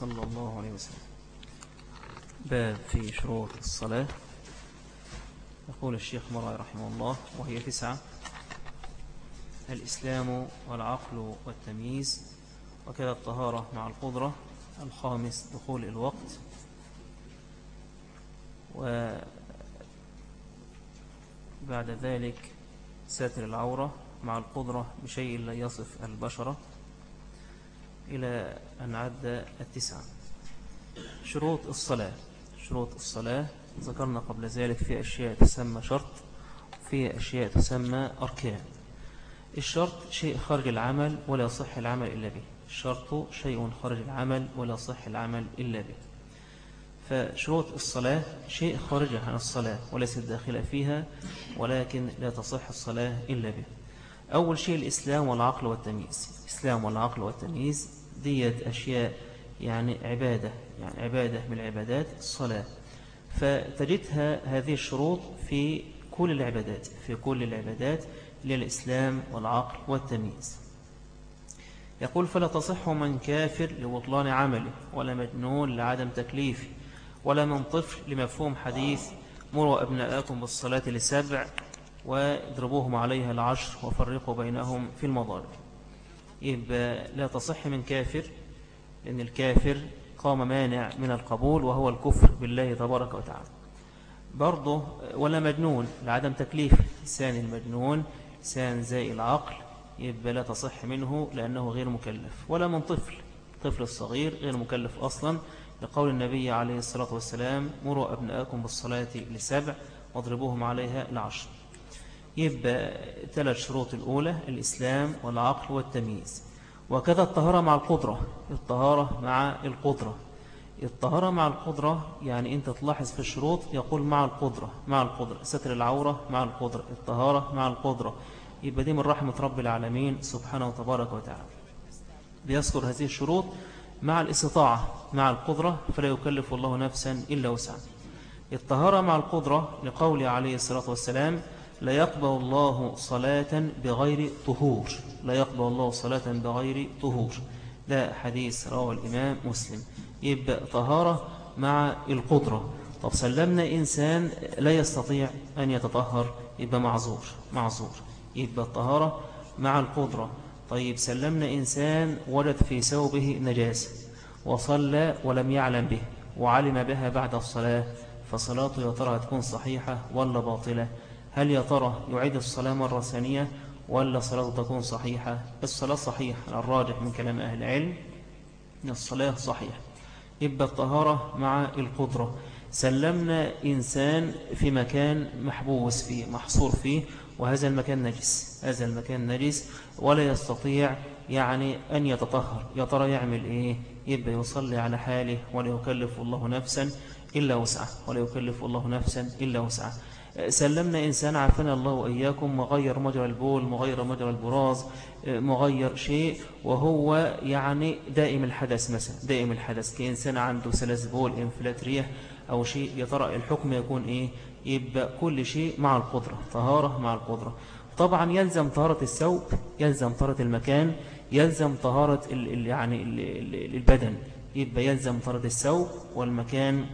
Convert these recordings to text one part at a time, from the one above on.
صلى الله عليه وسلم. باب في شروط الصلاة. يقول الشيخ مرعي رحمه الله وهي تسعة الإسلام والعقل والتمييز وكذا الطهارة مع القدرة الخامس دخول الوقت وبعد ذلك ساتر العورة مع القدرة بشيء لا يصف البشرة. إلى أن عد التسعة. شروط الصلاة. شروط الصلاة ذكرنا قبل ذلك في أشياء تسمى شرط وفي أشياء تسمى أركان. الشرط شيء خارج العمل ولا يصح العمل إلا به. الشرط شيء خارج العمل ولا يصح العمل إلا به. فشروط الصلاة شيء خارج عن الصلاة وليس الداخل فيها ولكن لا تصح الصلاة إلا به. أول شيء الإسلام والعقل والتمييز. الإسلام والعقل والتمييز ديت أشياء يعني عبادة يعني عبادة من العبادات الصلاة. فتجدها هذه الشروط في كل العبادات في كل العبادات للإسلام والعقل والتمييز. يقول فلا تصح من كافر لبطلان عمله ولا مجنون لعدم تكليفه ولا من طفل لمفهوم حديث مروا أبناءكم بالصلاة لسبع واضربوهم عليها العشر وفرقوا بينهم في المضارب يبقى لا تصح من كافر لأن الكافر قام مانع من القبول وهو الكفر بالله تبارك وتعالى. برضه ولا مجنون لعدم تكليف لسان المجنون لسان زي العقل يبقى لا تصح منه لأنه غير مكلف. ولا من طفل طفل الصغير غير مكلف أصلا. لقول النبي عليه الصلاة والسلام مروا أبناءكم بالصلاة لسبع واضربوهم عليها العشر. يبقى ثلاث شروط الأولى الإسلام والعقل والتمييز. وكذا الطهارة مع القدرة. الطهارة مع القدرة. الطهارة مع القدرة يعني أنت تلاحظ في الشروط يقول مع القدرة مع القدرة. ستر العورة مع القدرة. الطهارة مع القدرة. يبقى دي من رحمة رب العالمين سبحانه وتبارك وتعالى. بيذكر هذه الشروط مع الاستطاعة مع القدرة فلا يكلف الله نفسا إلا وسعا الطهارة مع القدرة لقول عليه الصلاة والسلام لا يقبل الله صلاة بغير طهور. لا يقبل الله صلاة بغير طهور. ده حديث رواه الإمام مسلم. يبقى طهارة مع القدرة. طب سلمنا إنسان لا يستطيع أن يتطهر يبقى معذور معذور. يبقى الطهارة مع القدرة. طيب سلمنا إنسان وجد في ثوبه نجاسة وصلى ولم يعلم به وعلم بها بعد الصلاة فصلاته يا ترى تكون صحيحة ولا باطلة؟ هل يا ترى يعيد الصلاة مرة ثانية ولا صلاة تكون صحيحة؟ الصلاة صحيحة الراجح من كلام أهل العلم الصلاة صحيحة. يبقى الطهارة مع القدرة. سلمنا إنسان في مكان محبوس فيه محصور فيه وهذا المكان نجس هذا المكان نجس ولا يستطيع يعني أن يتطهر. يا ترى يعمل إيه؟ يبقى يصلي على حاله ولا يكلف الله نفسا إلا وسعه ولا يكلف الله نفسا إلا وسعه. سلمنا إنسان عافنا الله وإياكم مغير مجرى البول مغير مجرى البراز مغير شيء وهو يعني دائم الحدث مثلا دائم الحدث. كإنسان عنده سلس بول إنفلات ريح أو شيء يا ترى الحكم يكون إيه؟ يبقى كل شيء مع القدرة طهارة مع القدرة. طبعا يلزم طهارة الثوب يلزم طهارة المكان يلزم طهارة ال يعني ال البدن. يبقى يلزم طهارة الثوب والمكان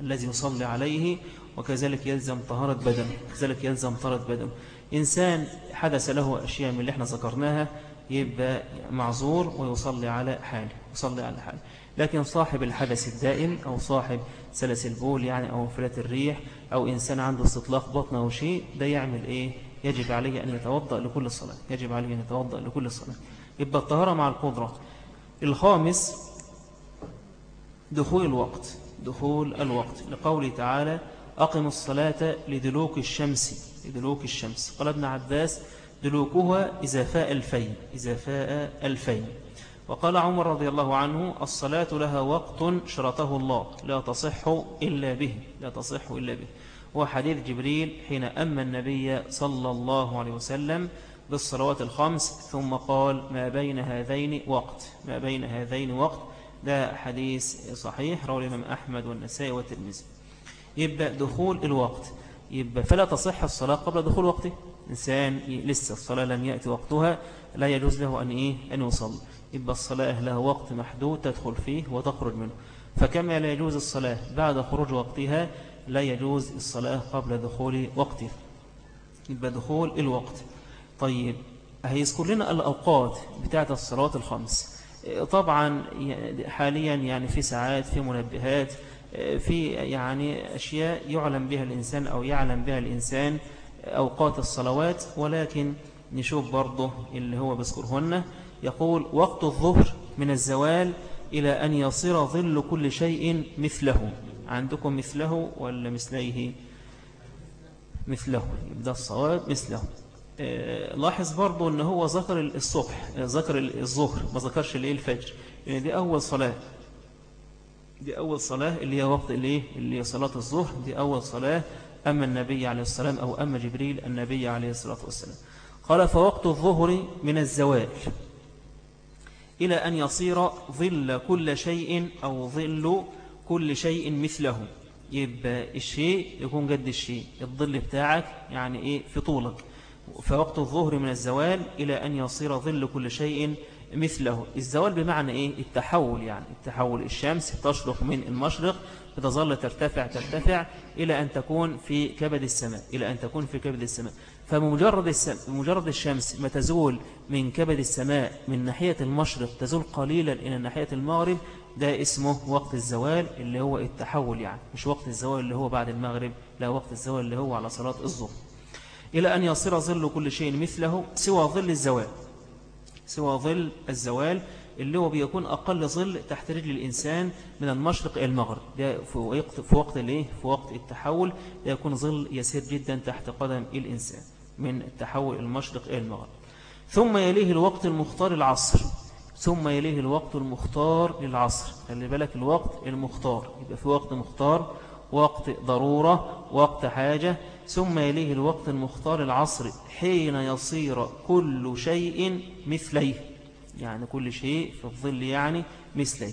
الذي يصلي عليه. وكذلك يلزم طهارة بدن كذلك يلزم طهارة بدن. إنسان حدث له أشياء من اللي إحنا ذكرناها يبقى معذور ويصلي على حاله يصلي على حاله. لكن صاحب الحدث الدائم أو صاحب سلس البول يعني أو فلات الريح أو إنسان عنده استطلاق بطن أو شيء ده يعمل إيه؟ يجب عليه أن يتوضأ لكل الصلاة يجب عليه أن يتوضأ لكل الصلاة يبقى الطهارة مع القدرة. الخامس دخول الوقت دخول الوقت. لقوله تعالى أقم الصلاة لدلوك الشمس لدلوك الشمس. قال ابن عباس دلوكها إذا فاء الفين إذا فاء الفين وقال عمر رضي الله عنه الصلاة لها وقت شرطه الله لا تصح إلا به لا تصح إلا به. وحديث جبريل حين أما النبي صلى الله عليه وسلم بالصلوات الخمس ثم قال ما بين هذين وقت ما بين هذين وقت. ده حديث صحيح رواه الإمام أحمد والنسائي والترمذي. يبقى دخول الوقت. يبقى فلا تصح الصلاة قبل دخول وقته إنسان لسه الصلاة لم يأتي وقتها لا يجوز له أن, إيه؟ أن يصلي. يبقى الصلاة لها وقت محدود تدخل فيه وتخرج منه. فكما لا يجوز الصلاة بعد خروج وقتها لا يجوز الصلاة قبل دخول وقتها. يبقى دخول الوقت. طيب هيذكر لنا الأوقات بتاعة الصلاة الخمس. طبعا حاليا يعني في ساعات في منبهات في يعني أشياء يعلم بها الإنسان أو يعلم بها الإنسان أوقات الصلوات ولكن نشوف برضه اللي هو بذكرهن يقول وقت الظهر من الزوال إلى أن يصير ظل كل شيء مثله. عندكم مثله ولا مثليه؟ مثله يبدأ الصواب مثله. لاحظ برضو إن هو ذكر الصبح ذكر الظهر ما ذكرش الايه الفجر. يعني دي أول صلاة. دي أول صلاة اللي هي وقت الايه اللي هي صلاة الظهر. دي أول صلاة. أما النبي عليه السلام أو أما جبريل النبي عليه الصلاة والسلام. قال فوقت الظهر من الزوال إلى أن يصير ظل كل شيء أو ظل كل شيء مثله. يبقى الشيء يكون قد الشيء. الظل بتاعك يعني إيه؟ في طولك. فوقت الظهر من الزوال إلى أن يصير ظل كل شيء مثله. الزوال بمعنى إيه؟ التحول يعني. التحول. الشمس تشرق من المشرق بتظل ترتفع ترتفع إلى أن تكون في كبد السماء. إلى أن تكون في كبد السماء. فمجرد مجرد الشمس ما تزول من كبد السماء من ناحية المشرق تزول قليلا إلى ناحية المغرب ده اسمه وقت الزوال اللي هو التحول يعني. مش وقت الزوال اللي هو بعد المغرب لا وقت الزوال اللي هو على صلاة الظهر. إلى أن يصير ظل كل شيء مثله سوى ظل الزوال. سوى ظل الزوال اللي هو بيكون أقل ظل تحت رجل الإنسان من المشرق إلى المغرب. ده في وقت في الإيه؟ في وقت التحول ده يكون ظل يسير جدا تحت قدم الإنسان من التحول المشرق إلى المغرب. ثم يليه الوقت المختار العصر ثم يليه الوقت المختار للعصر. خلي بالك الوقت المختار. يبقى في وقت مختار وقت ضرورة وقت حاجة ثم يليه الوقت المختار العصر حين يصير كل شيء مثليه. يعني كل شيء في الظل يعني مثليه.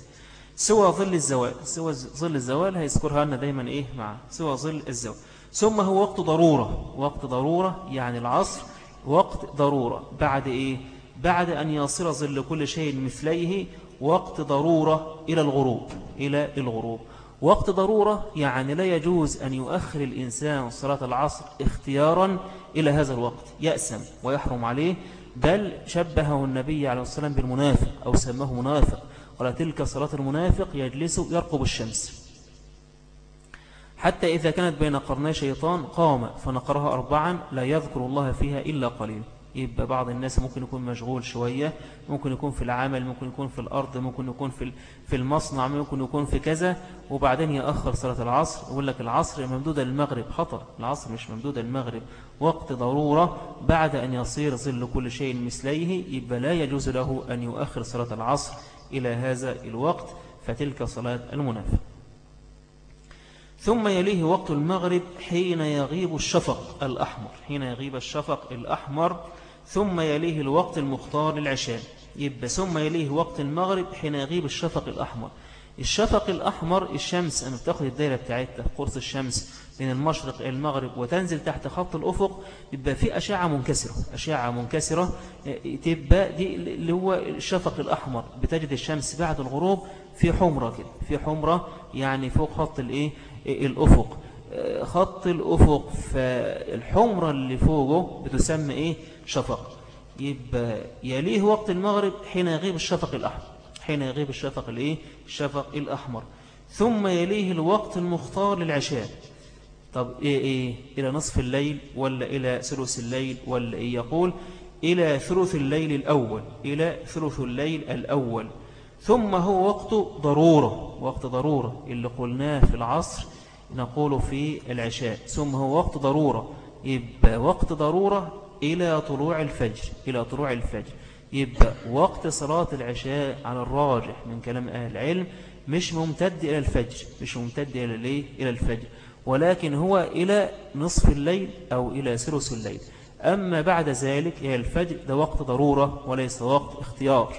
سوى ظل الزوال سوى ظل الزوال هيذكرها لنا دايما إيه؟ مع سوى ظل الزوال. ثم هو وقت ضرورة وقت ضرورة يعني العصر وقت ضرورة. بعد إيه؟ بعد أن يصير ظل كل شيء مثليه وقت ضرورة إلى الغروب إلى الغروب. وقت ضرورة يعني لا يجوز أن يؤخر الإنسان صلاة العصر اختيارا إلى هذا الوقت يأسم ويحرم عليه بل شبهه النبي عليه الصلاة والسلام بالمنافق أو سماه منافق قال تلك صلاة المنافق يجلس يرقب الشمس. حتى إذا كانت بين قرني شيطان قام فنقرها أربعا لا يذكر الله فيها إلا قليل. يبقى بعض الناس ممكن يكون مشغول شوية ممكن يكون في العمل ممكن يكون في الأرض ممكن يكون في في المصنع ممكن يكون في كذا وبعدين يأخر صلاة العصر يقول لك العصر ممدودة للمغرب خطر العصر مش ممدودة للمغرب وقت ضرورة بعد أن يصير ظل كل شيء مثليه يبقى لا يجوز له أن يؤخر صلاة العصر إلى هذا الوقت فتلك صلاة المنافق. ثم يليه وقت المغرب حين يغيب الشفق الأحمر حين يغيب الشفق الأحمر ثم يليه الوقت المختار للعشاء. يبقى ثم يليه وقت المغرب حين يغيب الشفق الأحمر. الشفق الأحمر الشمس أنا بتاخد الدائرة بتاعتها قرص الشمس من المشرق إلى المغرب وتنزل تحت خط الأفق يبقى في أشعة منكسرة. أشعة منكسرة تبقى دي اللي هو الشفق الأحمر. بتجد الشمس بعد الغروب في حمرة كده في حمرة يعني فوق خط الإيه؟ الأفق. خط الأفق فالحمرة اللي فوقه بتسمى إيه؟ شفق. يبقى يليه وقت المغرب حين يغيب الشفق الأحمر. حين يغيب الشفق الإيه؟ الشفق الأحمر. ثم يليه الوقت المختار للعشاء. طب إيه إيه؟ إلى نصف الليل ولا إلى ثلث الليل ولا إيه؟ يقول إلى ثلث الليل الأول. إلى ثلث الليل الأول. ثم هو وقت ضرورة. وقت ضرورة اللي قلناه في العصر نقول في العشاء ثم هو وقت ضرورة. يبقى وقت ضرورة إلى طلوع الفجر إلى طلوع الفجر. يبقى وقت صلاة العشاء على الراجح من كلام أهل العلم مش ممتد إلى الفجر مش ممتد إلى ليه؟ إلى الفجر. ولكن هو إلى نصف الليل أو إلى ثلث الليل. أما بعد ذلك إلى الفجر ده وقت ضرورة وليس وقت اختيار.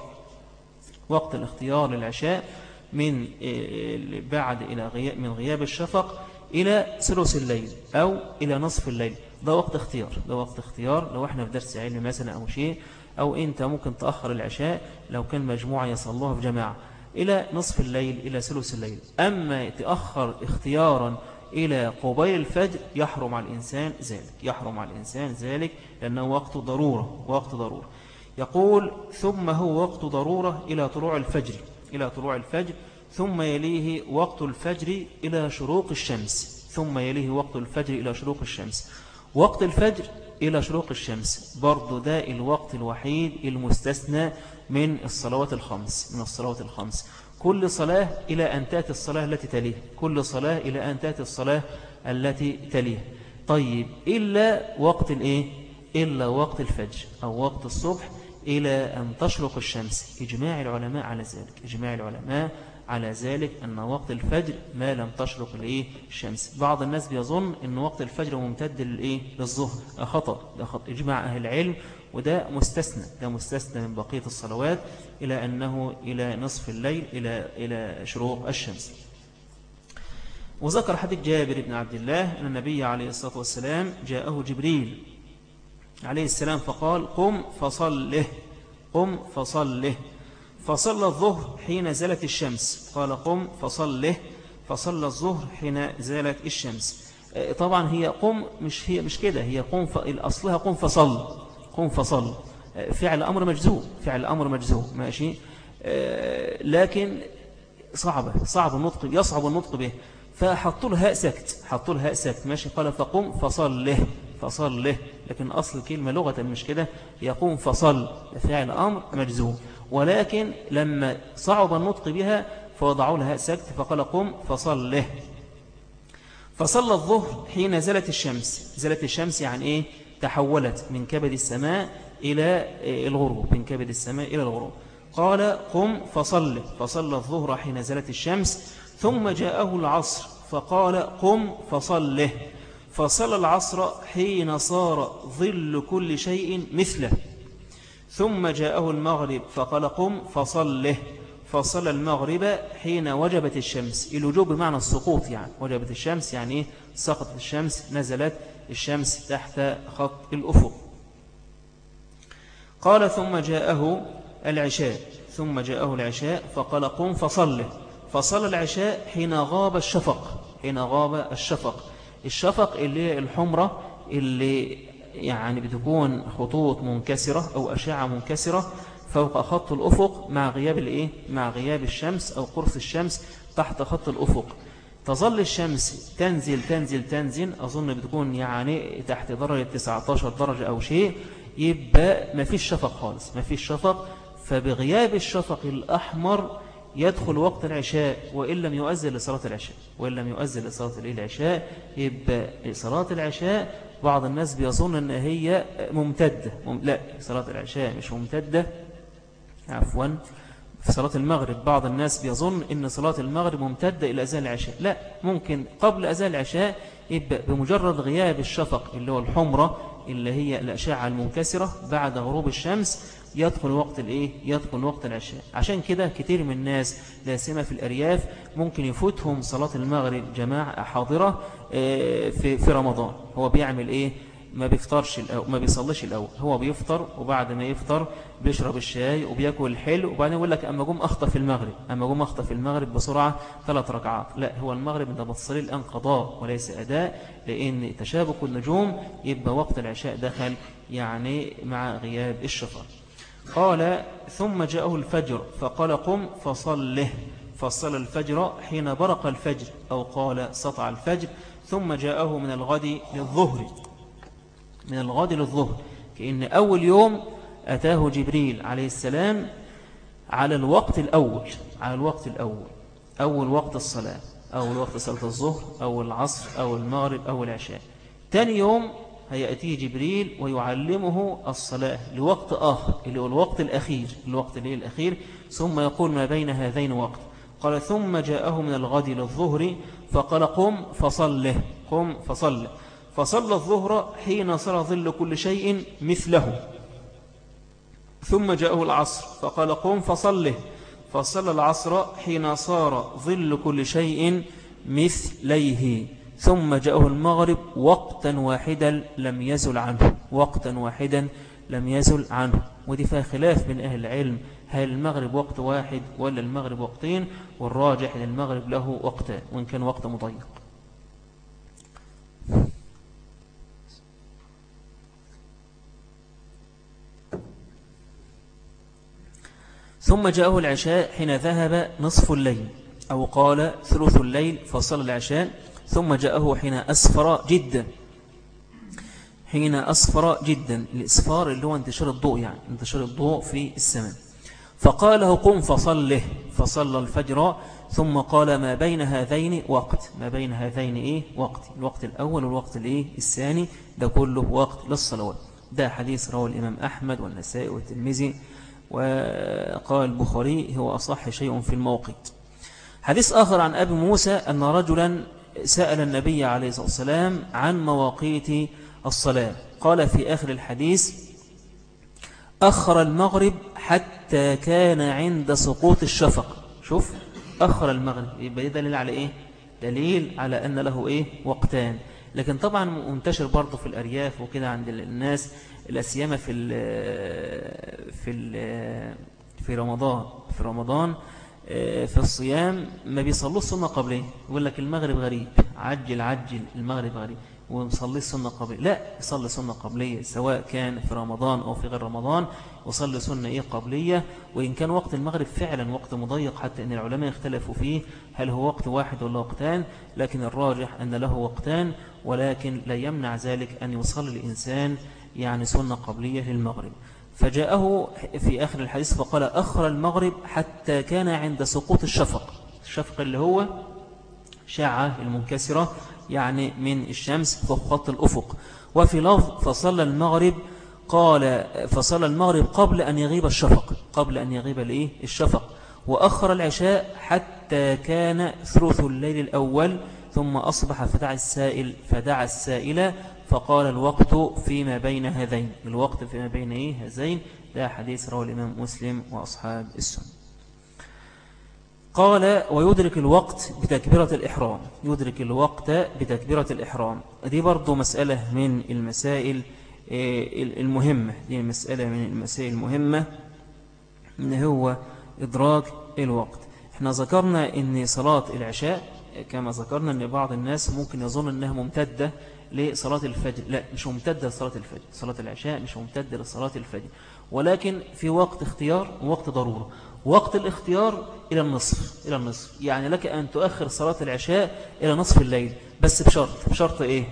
وقت الاختيار للعشاء من آه، بعد إلى غياب من غياب الشفق إلى ثلث الليل أو إلى نصف الليل. ده وقت اختيار ده وقت اختيار. لو إحنا في درس علم مثلا أو شيء أو أنت ممكن تأخر العشاء لو كان مجموعة يصلوها في جماعة إلى نصف الليل إلى ثلث الليل. أما تأخر اختيارا إلى قبيل الفجر يحرم على الإنسان ذلك يحرم على الإنسان ذلك لأنه وقت ضرورة وقت ضرورة. يقول ثم هو وقت ضرورة إلى طلوع الفجر. إلى طلوع الفجر ثم يليه وقت الفجر إلى شروق الشمس. ثم يليه وقت الفجر إلى شروق الشمس. وقت الفجر إلى شروق الشمس. برضو ده الوقت الوحيد المستثنى من الصلوات الخمس من الصلوات الخمس. كل صلاة إلى أن تأتي الصلاة التي تليه. كل صلاة إلى أن تأتي الصلاة التي تليه. طيب إلا وقت الإيه؟ إلا وقت الفجر أو وقت الصبح إلى أن تشرق الشمس. إجماع العلماء على ذلك. إجماع العلماء على ذلك أن وقت الفجر ما لم تشرق الإيه الشمس بعض الناس بيظن أن وقت الفجر ممتد للإيه للظهر. خطأ. ده خطأ. إجماع أهل العلم. وده مستثنى. ده مستثنى من بقية الصلوات إلى أنه إلى نصف الليل إلى, إلى شروق الشمس. وذكر حديث جابر بن عبد الله أن النبي عليه الصلاة والسلام جاءه جبريل عليه السلام فقال قم فصله قم فصله. فصلى الظهر حين زالت الشمس. قال قم فصله. فصلى الظهر حين زالت الشمس. طبعا هي قم مش هي مش كده هي قم أصلها قم فصل قم فصل. فعل أمر مجزوم فعل أمر مجزوم ماشي؟ لكن صعبة صعب النطق يصعب النطق به. فحطوا له هاء سكت حطوا له هاء سكت ماشي؟ قال فقم فصل له فصل له. لكن أصل الكلمة لغة مش كده. يقوم فصل فعل أمر مجزوم. ولكن لما صعب النطق بها فوضعوا لها سكت فقال قم فصل له. فصلى الظهر حين زلت الشمس. زلت الشمس يعني إيه؟ تحولت من كبد السماء إلى الغروب من كبد السماء إلى الغروب. قال قم فصل. فصلى الظهر حين زلت الشمس. ثم جاءه العصر فقال قم فصله فصلى العصر حين صار ظل كل شيء مثله. ثم جاءه المغرب فقال قم فصله. فصلى المغرب حين وجبت الشمس. الوجوب بمعنى السقوط يعني. وجبت الشمس يعني إيه؟ سقطت الشمس نزلت الشمس تحت خط الأفق. قال ثم جاءه العشاء. ثم جاءه العشاء فقال قم فصله. فصلى العشاء حين غاب الشفق. حين غاب الشفق. الشفق اللي هي الحمرة اللي يعني بتكون خطوط منكسرة أو أشعة منكسرة فوق خط الأفق مع غياب الإيه؟ مع غياب الشمس أو قرص الشمس تحت خط الأفق تظل الشمس تنزل تنزل تنزل أظن بتكون يعني تحت درجة 19 درجة أو شيء يبقى ما فيش شفق خالص ما فيش شفق فبغياب الشفق الأحمر يدخل وقت العشاء وإن لم يؤذن لصلاة العشاء. وإن لم يؤذن لصلاة العشاء يبقى صلاة العشاء بعض الناس بيظن أن هي ممتدة. لا صلاة العشاء مش ممتدة. عفوا. في صلاة المغرب بعض الناس بيظن أن صلاة المغرب ممتدة إلى أذان العشاء. لا ممكن قبل أذان العشاء يبقى بمجرد غياب الشفق اللي هو الحمرة اللي هي الأشعة المنكسرة بعد غروب الشمس يدخل وقت الإيه؟ يدخل وقت العشاء. عشان كده كتير من الناس لا سيما في الأرياف ممكن يفوتهم صلاة المغرب جماعة حاضرة آه، في في رمضان. هو بيعمل إيه؟ ما بيفطرش الأول ما بيصليش الأول. هو بيفطر وبعد ما يفطر بيشرب الشاي وبياكل الحلو وبعدين يقول لك أما جم أخطف المغرب. أما جم أخطف المغرب بسرعة ثلاث ركعات. لا هو المغرب أنت بتصلي الآن قضاء وليس أداء لأن تشابك النجوم يبقى وقت العشاء دخل يعني مع غياب الشفر قال ثم جاءه الفجر فقال قم فصله. فصل الفجر حين برق الفجر أو قال سطع الفجر. ثم جاءه من الغد للظهر. من الغد للظهر. كأن أول يوم أتاه جبريل عليه السلام على الوقت الأول على الوقت الأول. أول وقت الصلاة أول وقت صلاة الظهر أو العصر أو المغرب أو العشاء. تاني يوم هيأتيه جبريل ويعلمه الصلاة لوقت آخر اللي هو الوقت الأخير الوقت اللي الأخير ثم يقول ما بين هذين وقت. قال ثم جاءه من الغد للظهر فقال قم فصله قم فصله فصلى الظهر حين صار ظل كل شيء مثله. ثم جاءه العصر فقال قم فصله فصلى العصر حين صار ظل كل شيء مثليه. ثم جاءه المغرب وقتا واحدا لم يزل عنه. وقتا واحدا لم يزل عنه. ودي فيها خلاف بين أهل العلم. هل المغرب وقت واحد ولا المغرب وقتين؟ والراجح أن المغرب له وقتان وإن كان وقت مضيق. ثم جاءه العشاء حين ذهب نصف الليل أو قال ثلث الليل فصل العشاء ثم جاءه حين أسفر جدا. حين أسفر جدا. الإسفار اللي هو انتشار الضوء يعني انتشار الضوء في السماء. فقال له قم فصله. فصلى الفجر ثم قال ما بين هذين وقت. ما بين هذين إيه؟ وقت. الوقت الأول والوقت الإيه؟ الثاني. ده كله وقت للصلوات. ده حديث رواه الإمام أحمد والنسائي والترمذي. وقال البخاري هو أصح شيء في الموقت. حديث آخر عن أبي موسى أن رجلا سأل النبي عليه الصلاة والسلام عن مواقيت الصلاة. قال في آخر الحديث أخر المغرب حتى كان عند سقوط الشفق. شوف أخر المغرب. يبقى دليل على إيه؟ دليل على أن له إيه؟ وقتان. لكن طبعا منتشر برضه في الأرياف وكده عند الناس الأسيامة في ال في ال في رمضان في رمضان في الصيام ما بيصلوا السنة قبليه. يقول لك المغرب غريب. عجل عجل المغرب غريب. ومصلي السنة قبلية. لا يصلي سنة قبلية سواء كان في رمضان أو في غير رمضان. وصلي سنة إيه قبلية؟ وإن كان وقت المغرب فعلا وقت مضيق حتى أن العلماء اختلفوا فيه هل هو وقت واحد ولا وقتان؟ لكن الراجح أن له وقتان ولكن لا يمنع ذلك أن يصلي الإنسان يعني سنة قبلية للمغرب. فجاءه في آخر الحديث فقال أخر المغرب حتى كان عند سقوط الشفق. الشفق اللي هو شعة المنكسرة يعني من الشمس فوق خط الأفق. وفي لفظ فصلى المغرب قال فصلى المغرب قبل أن يغيب الشفق. قبل أن يغيب الإيه؟ الشفق. وأخر العشاء حتى كان ثلث الليل الأول ثم أصبح فدعا السائل فدعا السائل فقال الوقت فيما بين هذين. الوقت فيما بين إيه؟ هذين. ده حديث رواه الإمام مسلم وأصحاب السنة. قال ويدرك الوقت بتكبيرة الإحرام. يدرك الوقت بتكبيرة الإحرام. دي برضو مسألة من المسائل آه، المهمة. دي مسألة من المسائل المهمة إن هو إدراك الوقت. إحنا ذكرنا إن صلاة العشاء كما ذكرنا إن بعض الناس ممكن يظن إنها ممتدة لصلاة الفجر. لا مش ممتدة لصلاة الفجر. صلاة العشاء مش ممتدة لصلاة الفجر. ولكن في وقت اختيار ووقت ضرورة. وقت الاختيار إلى النصف إلى النصف. يعني لك أن تؤخر صلاة العشاء إلى نصف الليل. بس بشرط. بشرط إيه؟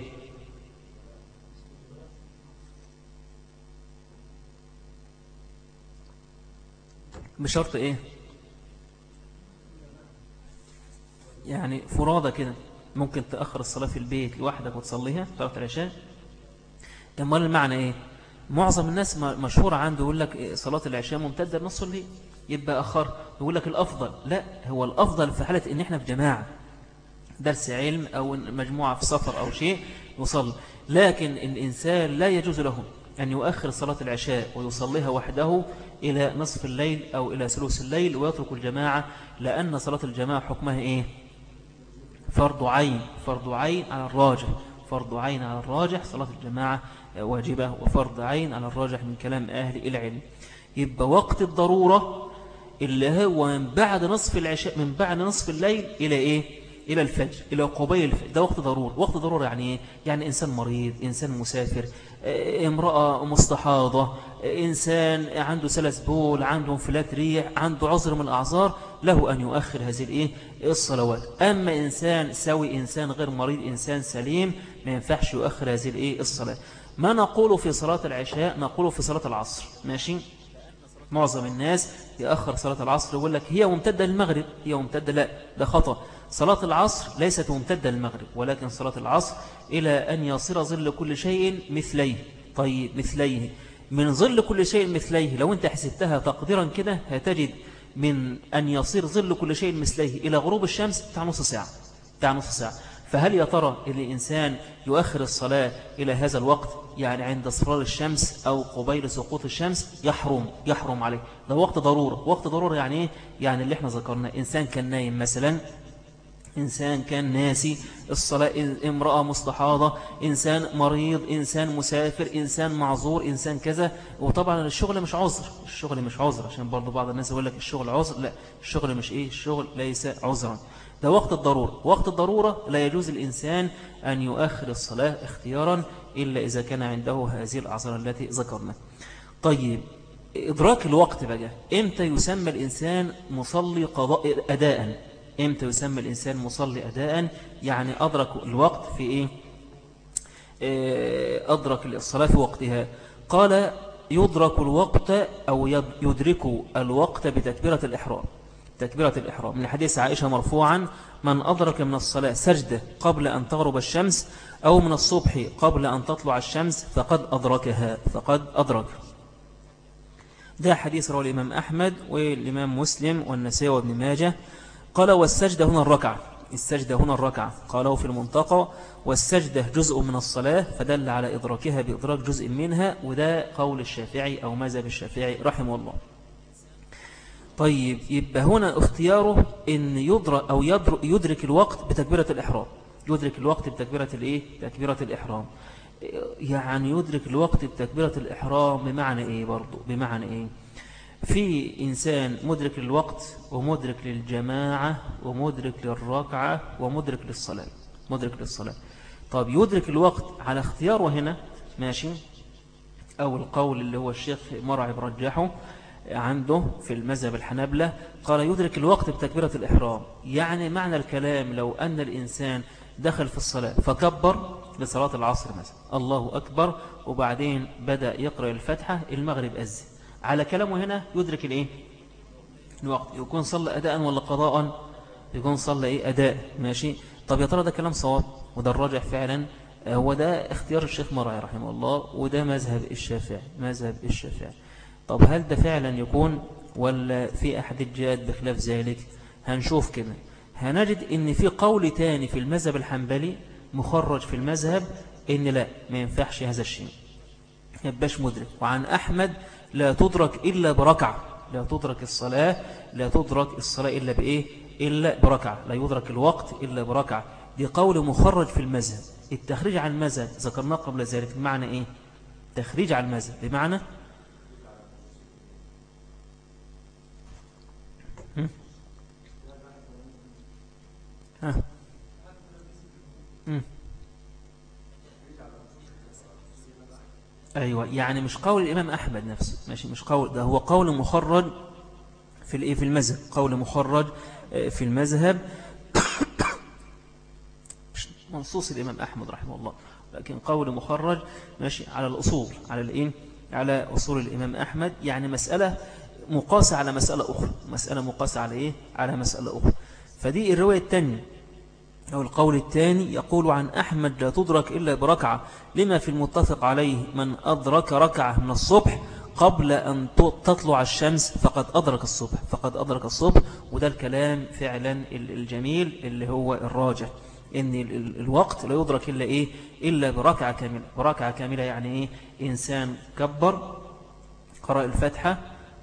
بشرط إيه؟ يعني فرادة كده. ممكن تأخر الصلاة في البيت لوحدك وتصليها صلاة العشاء؟ امال المعنى إيه؟ معظم الناس مشهورة عنده يقول لك إيه، صلاة العشاء ممتدة لنص الليل يبقى أخر. يقول لك الأفضل. لا هو الأفضل في حالة إن إحنا في جماعة. درس علم أو مجموعة في سفر أو شيء يصلي لكن الإنسان لا يجوز له أن يؤخر صلاة العشاء ويصليها وحده إلى نصف الليل أو إلى ثلث الليل ويترك الجماعة لأن صلاة الجماعة حكمها إيه؟ فرض عين فرض عين على الراجح فرض عين على الراجح صلاة الجماعة واجبة وفرض عين على الراجح من كلام أهل العلم. يبقى وقت الضرورة اللي هو من بعد نصف العشاء من بعد نصف الليل إلى إيه؟ إلى الفجر إلى قبيل الفجر. ده وقت ضرورة. وقت ضرورة يعني إيه؟ يعني إنسان مريض إنسان مسافر آه، امرأة مستحاضة إنسان عنده سلس بول عنده انفلات ريح عنده عذر من الأعذار له أن يؤخر هذه الإيه؟ الصلوات؟ أما إنسان سوي إنسان غير مريض إنسان سليم ما ينفعش يؤخر هذه الإيه؟ الصلاة. ما نقول في صلاة العشاء؟ نقول في صلاة العصر. ماشي؟ معظم الناس يأخر صلاة العصر يقول لك هي ممتدة للمغرب. هي ممتدة؟ لا ده خطأ. صلاة العصر ليست ممتدة للمغرب ولكن صلاة العصر إلى أن يصير ظل كل شيء مثليه. طيب مثليه. من ظل كل شيء مثليه لو أنت حسبتها تقديرا كده هتجد من أن يصير ظل كل شيء مثليه إلى غروب الشمس بتاع نص ساعة بتاع نص ساعة. فهل يا ترى الإنسان يؤخر الصلاة إلى هذا الوقت يعني عند اصفرار الشمس أو قبيل سقوط الشمس يحرم يحرم عليه؟ ده وقت ضرورة. وقت ضرورة يعني إيه؟ يعني اللي إحنا ذكرنا إنسان كان نايم مثلا إنسان كان ناسي الصلاة امرأة مستحاضة إنسان مريض إنسان مسافر إنسان معذور إنسان كذا. وطبعا الشغل مش عذر الشغل مش عذر عشان برضو بعض الناس يقول لك الشغل عذر لا الشغل مش إيه الشغل ليس عذرا. ده وقت الضرورة. وقت الضرورة لا يجوز الإنسان أن يؤخر الصلاة اختيارا إلا إذا كان عنده هذه الأعذار التي ذكرنا. طيب إدراك الوقت بقى. إمتى يسمى الإنسان مصلي قضاء أداء؟ إمتى يسمى الإنسان مصلي أداء؟ يعني أدرك الوقت في إيه؟ آه، أدرك الصلاة في وقتها. قال يدرك الوقت أو يدرك الوقت بتكبيرة الإحرام. تكبيرة الإحرام. من حديث عائشة مرفوعا من أدرك من الصلاة سجدة قبل أن تغرب الشمس أو من الصبح قبل أن تطلع الشمس فقد أدركها فقد أدرك. ده حديث رواه الإمام أحمد والإمام مسلم والنساء وابن ماجه. قال والسجدة هنا الركعة. السجدة هنا الركعة. قاله في المنطقة والسجدة جزء من الصلاة فدل على إدراكها بإدراك جزء منها وده قول الشافعي أو مذهب الشافعي رحمه الله. طيب يبقى هنا اختياره إن يدرك أو يدرك الوقت بتكبيرة الإحرام. يدرك الوقت بتكبيرة الإيه؟ تكبيرة الإحرام. يعني يدرك الوقت بتكبيرة الإحرام بمعنى إيه برضو؟ بمعنى إيه؟ في إنسان مدرك للوقت ومدرك للجماعة ومدرك للركعة ومدرك للصلاة مدرك للصلاة. طب يدرك الوقت على اختياره هنا ماشي؟ أو القول اللي هو الشيخ مرعي برجحه عنده في المذهب الحنبلة قال يدرك الوقت بتكبيرة الإحرام. يعني معنى الكلام لو أن الإنسان دخل في الصلاة فكبر لصلاة العصر مثلا. الله أكبر وبعدين بدأ يقرأ الفتحة المغرب أزل على كلامه هنا يدرك الإيه؟ الوقت. يكون صلى أداء ولا قضاء؟ يكون صلى إيه؟ أداء. ماشي؟ طب يا ترى ده كلام صواب؟ وده الراجح فعلا؟ هو ده اختيار الشيخ مرعي رحمه الله وده مذهب الشافعي. مذهب الشافعي. طب هل ده فعلا يكون ولا في أحد الجاد بخلاف ذلك؟ هنشوف كده. هنجد إن في قول تاني في المذهب الحنبلي مخرج في المذهب إن لا ما ينفعش هذا الشيء. يبقاش مدرك. وعن أحمد لا تدرك إلا بركعة. لا تدرك الصلاة لا تدرك الصلاة إلا بإيه؟ إلا بركعة. لا يدرك الوقت إلا بركعة. دي قول مخرج في المذهب. التخريج عن المذهب ذكرناه قبل ذلك بمعنى إيه؟ تخريج عن المذهب. بمعنى؟ ها؟ أيوة يعني مش قول الإمام أحمد نفسه ماشي مش قول ده هو قول مخرج في الإيه في المذهب قول مخرج آه، في المذهب. مش منصوص الإمام أحمد رحمه الله لكن قول مخرج ماشي على الأصول على الإيه على أصول الإمام أحمد. يعني مسألة مقاسة على مسألة أخرى مسألة مقاسة على إيه على مسألة أخرى. فدي الرواية الثانية أو القول الثاني يقول عن أحمد لا تدرك إلا بركعة. لما في المتفق عليه من أدرك ركعة من الصبح قبل أن تطلع الشمس فقد أدرك الصبح فقد أدرك الصبح. وده الكلام فعلا الجميل اللي هو الراجع إن الوقت لا يدرك إلا إيه؟ إلا بركعة كاملة. بركعة كاملة يعني إيه؟ إنسان كبر قرأ الفتحة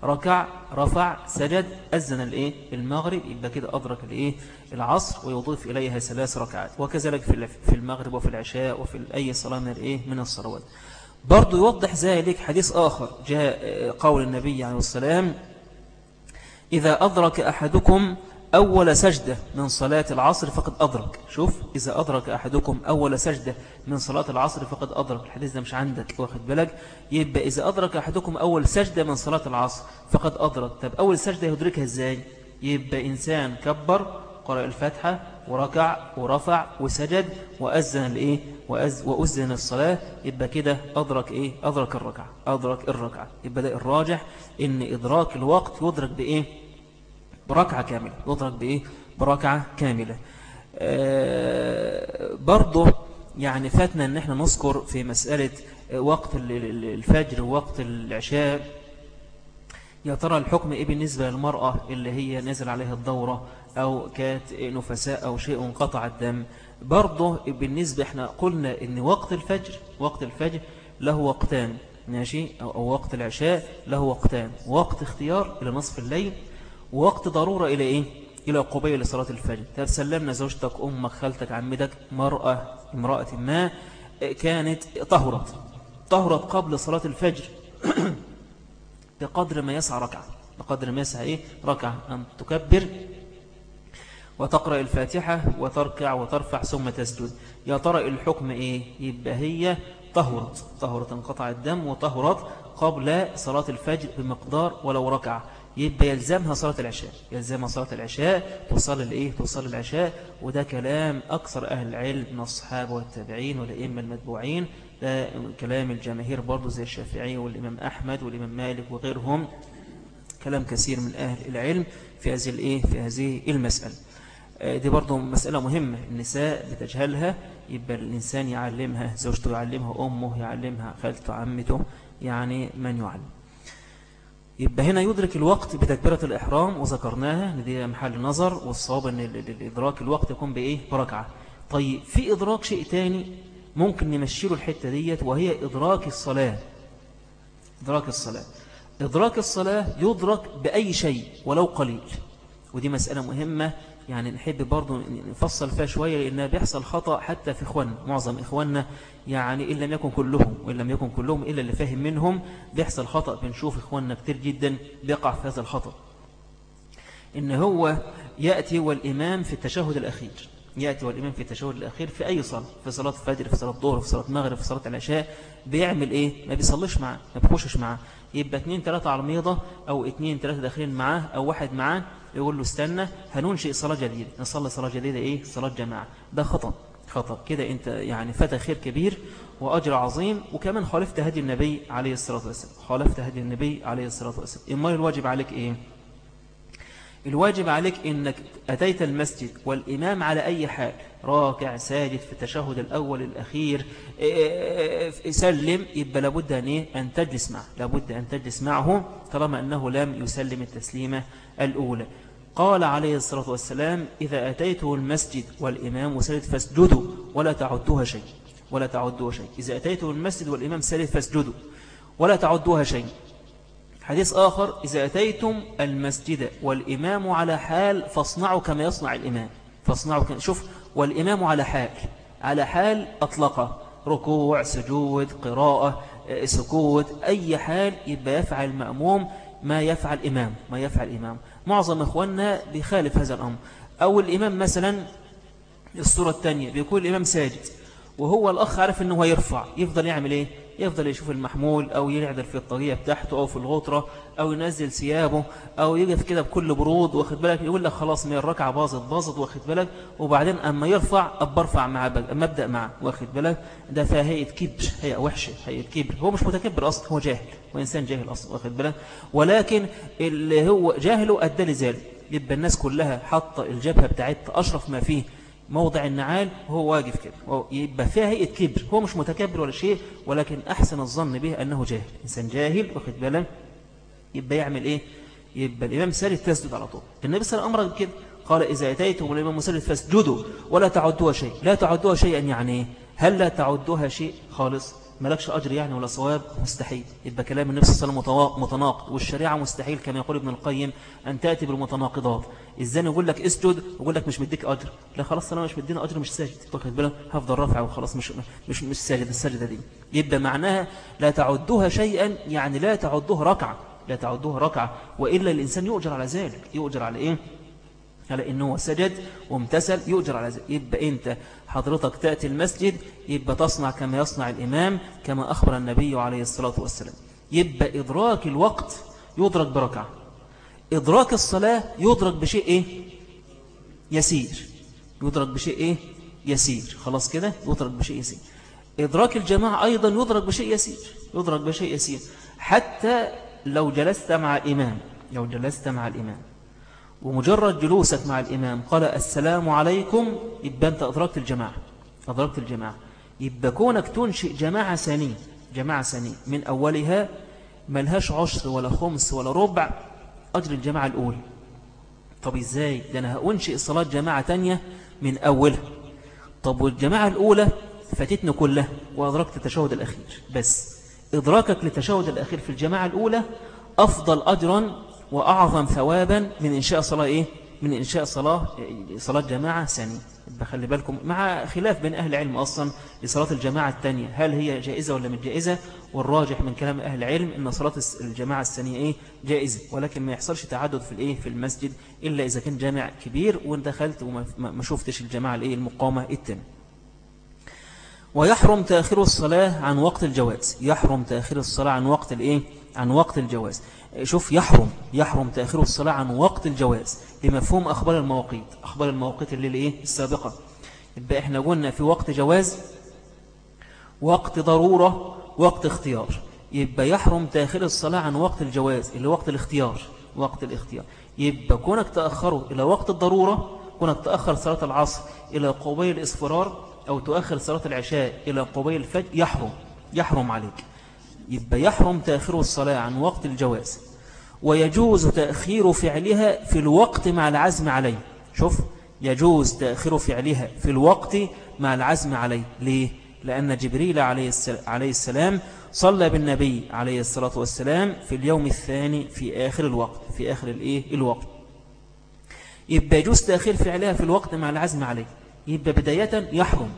ركع رفع سجد أذن الإيه المغرب. يبقى كده أدرك الإيه العصر ويضيف إليها ثلاث ركعات وكذلك في المغرب وفي العشاء وفي أي صلاة من الإيه؟ من الصلوات. برضو يوضح ذلك حديث آخر جاء قول النبي عليه السلام إذا أدرك أحدكم أول سجدة من صلاة العصر فقد أدرك. شوف إذا أدرك أحدكم أول سجدة من صلاة العصر فقد أدرك. الحديث ده مش عندك واخد بالك؟ يبقى إذا أدرك أحدكم أول سجدة من صلاة العصر فقد أدرك. طب أول سجدة يدركها إزاي؟ يبقى إنسان كبر قرأ الفاتحة وركع ورفع وسجد وأذن الإيه؟ وأذن الصلاة. يبقى كده أدرك إيه؟ أدرك الركعة أدرك الركعة. يبقى ده الراجح إن إدراك الوقت يدرك بإيه؟ بركعة كاملة. يدرك بإيه؟ بركعة كاملة. آه برضه يعني فاتنا إن إحنا نذكر في مسألة وقت الفجر ووقت العشاء. يا ترى الحكم إيه بالنسبة للمرأة اللي هي نزل عليها الدورة؟ أو كانت نفساء أو شيء انقطع الدم. برضه بالنسبة إحنا قلنا إن وقت الفجر وقت الفجر له وقتان ماشي؟ أو, أو وقت العشاء له وقتان. وقت اختيار إلى نصف الليل ووقت ضرورة إلى إيه؟ إلى قبيل صلاة الفجر. طب سلمنا زوجتك أمك خالتك عمتك مرأة امرأة ما كانت طهرت. طهرت قبل صلاة الفجر. بقدر ما يسعى ركعة. بقدر ما يسعى إيه؟ ركعة. أن تكبر وتقرأ الفاتحة وتركع وترفع ثم تسجد. يا ترى الحكم إيه؟ يبقى هي طهرت. طهرت انقطع الدم وطهرت قبل صلاة الفجر بمقدار ولو ركعة يبقى يلزمها صلاة العشاء. يلزمها صلاة العشاء توصل لإيه توصل للعشاء وده كلام أكثر أهل العلم من الصحابة والتابعين والأئمة المتبوعين. ده كلام الجماهير برضو زي الشافعي والإمام أحمد والإمام مالك وغيرهم. كلام كثير من أهل العلم في هذه الإيه؟ في هذه المسألة. دي برضو مسألة مهمة. النساء بتجهلها يبقى الإنسان يعلمها زوجته يعلمها أمه يعلمها خالته عمته يعني من يعلم. يبقى هنا يدرك الوقت بتكبيرة الإحرام وذكرناها إن دي محل نظر والصواب أن الإدراك الوقت يكون بإيه؟ بركعة. طيب في إدراك شيء تاني ممكن نمشيله الحتة ديت وهي إدراك الصلاة. إدراك الصلاة. إدراك الصلاة يدرك بأي شيء ولو قليل. ودي مسألة مهمة. يعني نحب برضو نفصل فيها شوية لأنها بيحصل خطأ حتى في إخواننا معظم إخواننا يعني إن لم يكن كلهم وإن لم يكن كلهم إلا اللي فاهم منهم بيحصل خطأ بنشوف إخواننا كتير جدا بيقع في هذا الخطأ. إن هو يأتي والإمام في التشهد الأخير يأتي والإمام في التشهد الأخير في أي صلاة في صلاة الفجر في صلاة الظهر في صلاة المغرب في صلاة العشاء بيعمل إيه؟ ما بيصليش معاه ما بيخشش معاه. يبقى اثنين ثلاثة على الميضة أو اثنين ثلاثة داخلين معاه أو واحد معاه يقول له استنى هننشئ صلاة جديدة. نصلي صلاة جديدة إيه؟ صلاة جماعة. ده خطأ خطأ. كده أنت يعني فتى خير كبير وأجر عظيم. وكمان خالفت هدي النبي عليه الصلاة والسلام خالفت هدي النبي عليه الصلاة والسلام. إما الواجب عليك إيه؟ الواجب عليك إنك أتيت المسجد والإمام على أي حال راكع ساجد في التشهد الأول الأخير سلم يبقى لابد أن, إيه؟ أن تجلس معه لابد أن تجلس معه طالما أنه لم يسلم التسليمة الأولى. قال عليه الصلاة والسلام إذا أتيته المسجد والإمام سجد فاسجدوا ولا تعدوها شيء ولا تعدوها شيء. إذا أتيته المسجد والإمام سجد فاسجدوا ولا تعدوها شيء. حديث آخر إذا أتيتم المسجد والإمام على حال فاصنعوا كما يصنع الإمام. فاصنعوا كما شوف والإمام على حال. على حال أطلق. ركوع سجود قراءة سكوت أي حال يبقى يفعل المأموم ما يفعل إمام ما يفعل إمام. معظم إخواننا بيخالف هذا الأمر. أو الإمام مثلا الصورة الثانية بيكون الإمام ساجد وهو الأخ عارف أنه يرفع يفضل يعمل إيه؟ يفضل يشوف المحمول أو يعدل في الطريقة بتاعته أو في الغطرة أو ينزل ثيابه أو يقف كده بكل برود واخد بالك؟ يقول لك خلاص ما الركعة باظت باظت واخد بالك؟ وبعدين أما يرفع أبرفع مع أما أبدأ معه واخد بالك؟ ده فيها هيئة كبر هيئة وحشة هيئة كبر. هو مش متكبر أصلا هو جاهل هو إنسان جاهل أصلا واخد بالك؟ ولكن اللي هو جاهله أدى لذلك. يبقى الناس كلها حط الجبهة بتاعتها أشرف ما فيه موضع النعال وهو واقف كده يبقى فيها هيئة كبر. هو مش متكبر ولا شيء ولكن أحسن الظن به أنه جاهل. إنسان جاهل واخد بالك؟ يبقى يعمل إيه؟ يبقى الإمام سالد تسجد على طول. النبي صلى الله عليه وسلم كده. قال إذا أتيتم الإمام مسلد فاسجدوا ولا تعدوها شيء. لا تعدوها شيئا يعني إيه؟ هل لا تعدوها شيء؟ خالص. ملكش أجر يعني ولا صواب مستحيل. يبقى كلام النبي صلى الله عليه وسلم متناقض. والشريعة مستحيل كما يقول ابن القيم أن تأتي بالمتناقضات. إزاي يقول لك اسجد ويقول لك مش مديك أجر؟ لا خلاص أنا مش مدينا أجر مش ساجد. واخد بالك هفضل رافع وخلاص مش مش مش ساجد السجدة دي. يبقى معناها لا تعدوها شيئا يعني لا تعدوها ركعة. لا تعدوها ركعة. وإلا الإنسان يؤجر على ذلك. يؤجر على إيه؟ على إنه سجد وامتثل يؤجر على ذلك. يبقى أنت حضرتك تأتي المسجد يبقى تصنع كما يصنع الإمام كما أخبر النبي عليه الصلاة والسلام. يبقى إدراك الوقت يدرك بركعة. إدراك الصلاة يدرك بشيء إيه؟ يسير. يدرك بشيء إيه؟ يسير. خلاص كده؟ يدرك بشيء يسير. إدراك الجماعة أيضا يدرك بشيء يسير. يدرك بشيء يسير. حتى لو جلست مع الإمام لو جلست مع الإمام ومجرد جلوسك مع الإمام قال السلام عليكم يبقى أنت أدركت الجماعة أدركت الجماعة. يبقى كونك تنشئ جماعة ثانية جماعة ثانية من أولها ملهاش عشر ولا خمس ولا ربع أجر الجماعة الأولى طب إزاي؟ ده أنا هأنشئ صلاة جماعة تانية من أولها. طب والجماعة الأولى فاتتني كلها وأدركت التشهد الأخير. بس إدراكك للتشهد الأخير في الجماعة الأولى أفضل أجرا وأعظم ثوابا من إنشاء صلاة إيه؟ من إنشاء صلاة صلاة جماعة ثانية. بخلي بالكم مع خلاف بين أهل العلم أصلا لصلاة الجماعة الثانية. هل هي جائزة ولا مش جائزة؟ والراجح من كلام أهل العلم أن صلاة الجماعة الثانية إيه؟ جائزة. ولكن ما يحصلش تعدد في الإيه؟ في المسجد إلا إذا كان جامع كبير وأنت دخلت وما شفتش الجماعة الإيه؟ المقامة الثانية ويحرم تأخير الصلاة عن وقت الجواز. يحرم تأخير الصلاة عن وقت الإيه؟ عن وقت الجواز. شوف يحرم يحرم تأخير الصلاة عن وقت الجواز بمفهوم أخبار المواقيت. أخبار المواقيت اللي الإيه السابقة. يبقى إحنا قلنا في وقت جواز وقت ضرورة وقت اختيار. يبقى يحرم تأخير الصلاة عن وقت الجواز اللي وقت الاختيار وقت الاختيار. يبقى كونك تأخره إلى وقت الضرورة كونك تأخر صلاة العصر إلى قبيل الإصفرار أو تؤخر صلاة العشاء إلى قبيل الفجر يحرم يحرم عليك. يبقى يحرم تأخير الصلاة عن وقت الجواز ويجوز تأخير فعلها في الوقت مع العزم عليه. شوف يجوز تأخير فعلها في الوقت مع العزم عليه. ليه؟ لأن جبريل عليه السلام صلى بالنبي عليه الصلاة والسلام في اليوم الثاني في آخر الوقت في آخر الإيه؟ الوقت. يبقى يجوز تأخير فعلها في الوقت مع العزم عليه. يبقى بداية يحرم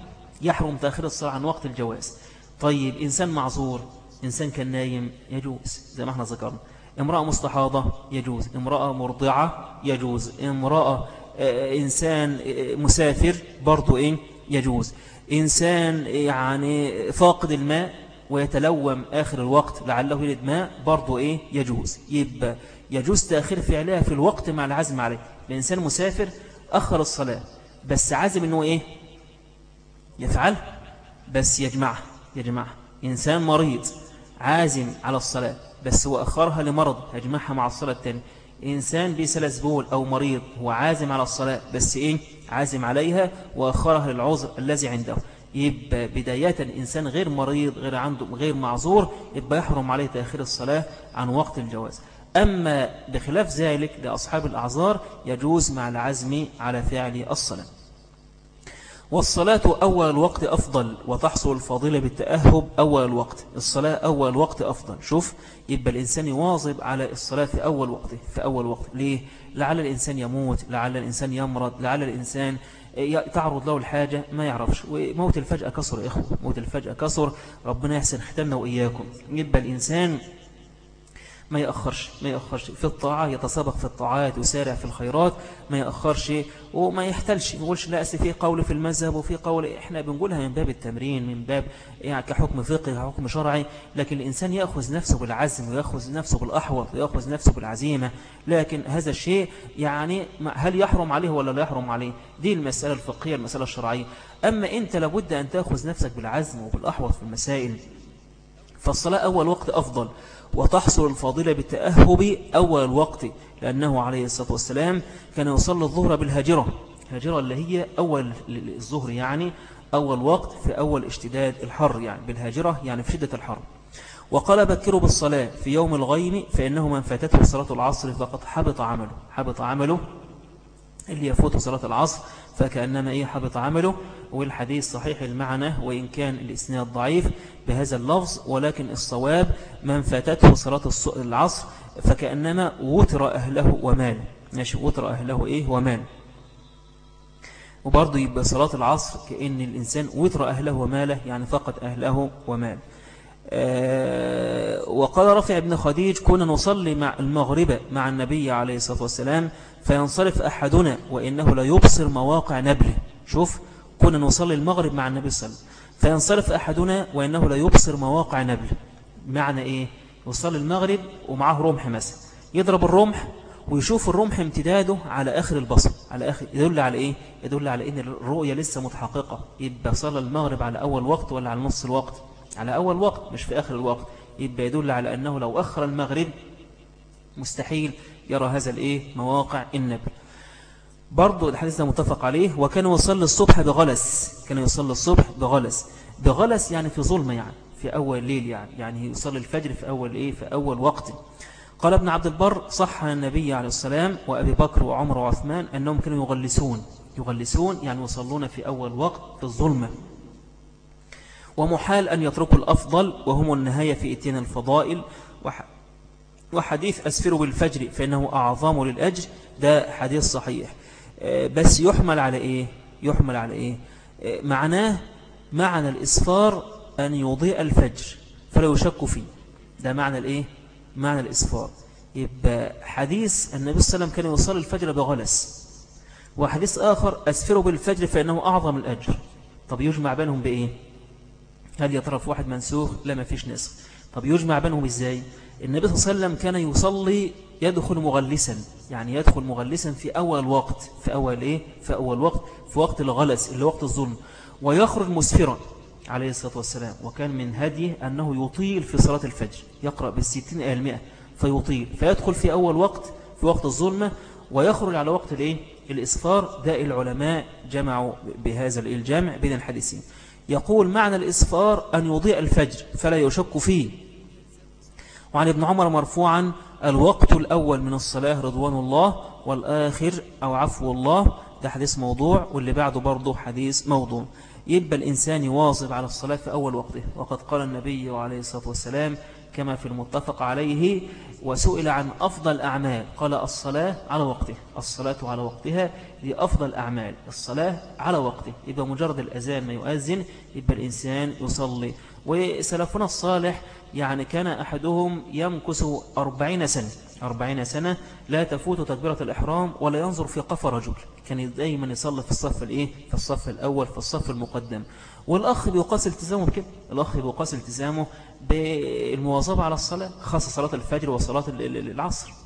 يحرم تأخير الصلاة عن وقت الجواز. طيب إنسان معذور إنسان كان نايم يجوز زي ما إحنا ذكرنا. امرأة مستحاضة يجوز امرأة مرضعة يجوز امرأة آه، إنسان آه، مسافر برضو إيه؟ يجوز. إنسان يعني فاقد الماء ويتلوم آخر الوقت لعله يلد ماء برضو إيه؟ يجوز. يبقى يجوز تأخير فعلها في الوقت مع العزم عليه. الإنسان مسافر أخر الصلاة بس عازم أنه إيه؟ يفعل بس يجمعها يجمعها. إنسان مريض عازم على الصلاة بس هو أخرها لمرض يجمعها مع الصلاة التانية. إنسان بيسلس بول أو مريض هو عازم على الصلاة بس إيه؟ عازم عليها وأخرها للعذر الذي عنده. يبقى بداية إنسان غير مريض غير عنده غير معذور يبقى يحرم عليه تأخير الصلاة عن وقت الجواز. أما بخلاف ذلك لأصحاب الأعذار يجوز مع العزم على فعل الصلاة. والصلاة أول الوقت أفضل وتحصل الفضيلة بالتأهب أول الوقت. الصلاة أول الوقت أفضل. شوف يبقى الإنسان يواظب على الصلاة في أول وقته في أول وقت. ليه؟ لعل الإنسان يموت لعل الإنسان يمرض لعل الإنسان تعرض له الحاجة ما يعرفش. وموت الفجأة كسر إخوة موت الفجأة كسر ربنا يحسن ختمنا وإياكم. يبقى الإنسان ما يأخرش ما يأخرش. في الطاعة يتسابق في الطاعات وسارع في الخيرات ما يأخرش وما يحتلش. ما يقولش لا في قول في المذهب وفي قول إحنا بنقولها من باب التمرين من باب يعني كحكم فقهي كحكم شرعي. لكن الإنسان يأخذ نفسه بالعزم ويأخذ نفسه بالأحوط ويأخذ نفسه بالعزيمة. لكن هذا الشيء يعني هل يحرم عليه ولا لا يحرم عليه؟ دي المسألة الفقهية المسألة الشرعية. أما أنت لابد أن تأخذ نفسك بالعزم وبالأحوط في المسائل فالصلاة أول وقت أفضل. وتحصل الفاضلة بالتأهب أول الوقت لأنه عليه الصلاة والسلام كان يصلي الظهر بالهاجرة. الهاجرة اللي هي أول الظهر يعني أول وقت في أول اشتداد الحر يعني بالهاجرة يعني في شدة الحر. وقال بكروا بالصلاة في يوم الغيم فإنه من فاتته صلاة العصر فقد حبط عمله. حبط عمله اللي يفوت صلاة العصر فكأنما إيه حبط عمله والحديث صحيح المعنى وإن كان الإسناد ضعيف بهذا اللفظ ولكن الصواب من فاتته صلاة العصر فكأنما وتر أهله ومال ماشي وتر أهله إيه؟ ومال وبرضه يبقى صلاة العصر كأن الإنسان وتر أهله وماله يعني فقط أهله ومال آه، وقال رفع ابن خديج كنا نصلي مع المغرب مع النبي عليه الصلاة والسلام فينصرف أحدنا وإنه لا يبصر مواقع نبله. شوف كنا نصلي المغرب مع النبي صلى الله عليه وسلم فينصرف أحدنا وإنه لا يبصر مواقع نبله. معنى إيه؟ يصلي المغرب ومعه رمح مثلا. يضرب الرمح ويشوف الرمح امتداده على آخر البصر على آخر يدل على إيه؟ يدل على إن الرؤية لسه متحققة. يبقى صلى المغرب على أول وقت ولا على نص الوقت؟ على أول وقت مش في آخر الوقت. يبقى يدل على أنه لو أخر المغرب مستحيل يرى هذا الإيه؟ مواقع النبل برضو الحديث ده متفق عليه. وكان يصلي الصبح بغلس. كان يصلي الصبح بغلس. بغلس يعني في ظلمة يعني في أول ليل يعني. يعني يصلي الفجر في أول إيه؟ في أول وقت. قال ابن عبد البر صح النبي عليه السلام وأبي بكر وعمر وعثمان أنهم كانوا يغلسون. يغلسون يعني يصلون في أول وقت في الظلمة. ومحال أن يتركوا الأفضل وهم النهاية في إتيان الفضائل. وحديث أسفر بالفجر فإنه أعظم للأجر. ده حديث صحيح. آه، بس يحمل على إيه؟ يحمل على إيه؟ آه، معناه معنى الإسفار أن يضيء الفجر فلا يشك فيه. ده معنى الإيه؟ معنى الإسفار يبقى حديث النبي صلى الله عليه وسلم كان يصلي الفجر بغلس. وحديث آخر أسفروا بالفجر فإنه أعظم الأجر. طب يجمع بينهم بإيه؟ هل يطرف واحد منسوخ؟ لا ما فيش نسخ. طب يجمع بينهم إزاي؟ النبي صلى الله عليه وسلم كان يصلي يدخل مغلسا. يعني يدخل مغلسا في أول وقت. في أول إيه؟ في أول وقت. في وقت الغلس اللي وقت الظلم. ويخرج مسفرا عليه الصلاة والسلام. وكان من هديه أنه يطيل في صلاة الفجر. يقرأ بالستين آية المئة. فيطيل. فيدخل في أول وقت في وقت الظلمة ويخرج على وقت الإيه؟ الإصفار. ده العلماء جمعوا بهذا الجامع بين الحديثين. يقول معنى الإصفار أن يضيء الفجر فلا يشك فيه. وعن ابن عمر مرفوعا الوقت الأول من الصلاة رضوان الله والآخر أو عفو الله. ده حديث موضوع واللي بعده برضه حديث موضوع. يبقى الإنسان يواظب على الصلاة في أول وقته. وقد قال النبي عليه الصلاة والسلام كما في المتفق عليه وسئل عن أفضل أعمال. قال الصلاة على وقته. الصلاة على وقتها دي أفضل أعمال. الصلاة على وقته. يبقى مجرد الأذان ما يؤذن يبقى الإنسان يصلي. وسلفنا الصالح يعني كان أحدهم يمكس أربعين سنة. أربعين سنة لا تفوت تكبيرة الإحرام ولا ينظر في قف رجل. كان دائما يصلي في الصف الإيه؟ في الصف الأول في الصف المقدم. والأخ بيقاس التزامه بكده. الأخ بيقاس التزامه بالمواظبة على الصلاة خاصة صلاة الفجر وصلاة العصر.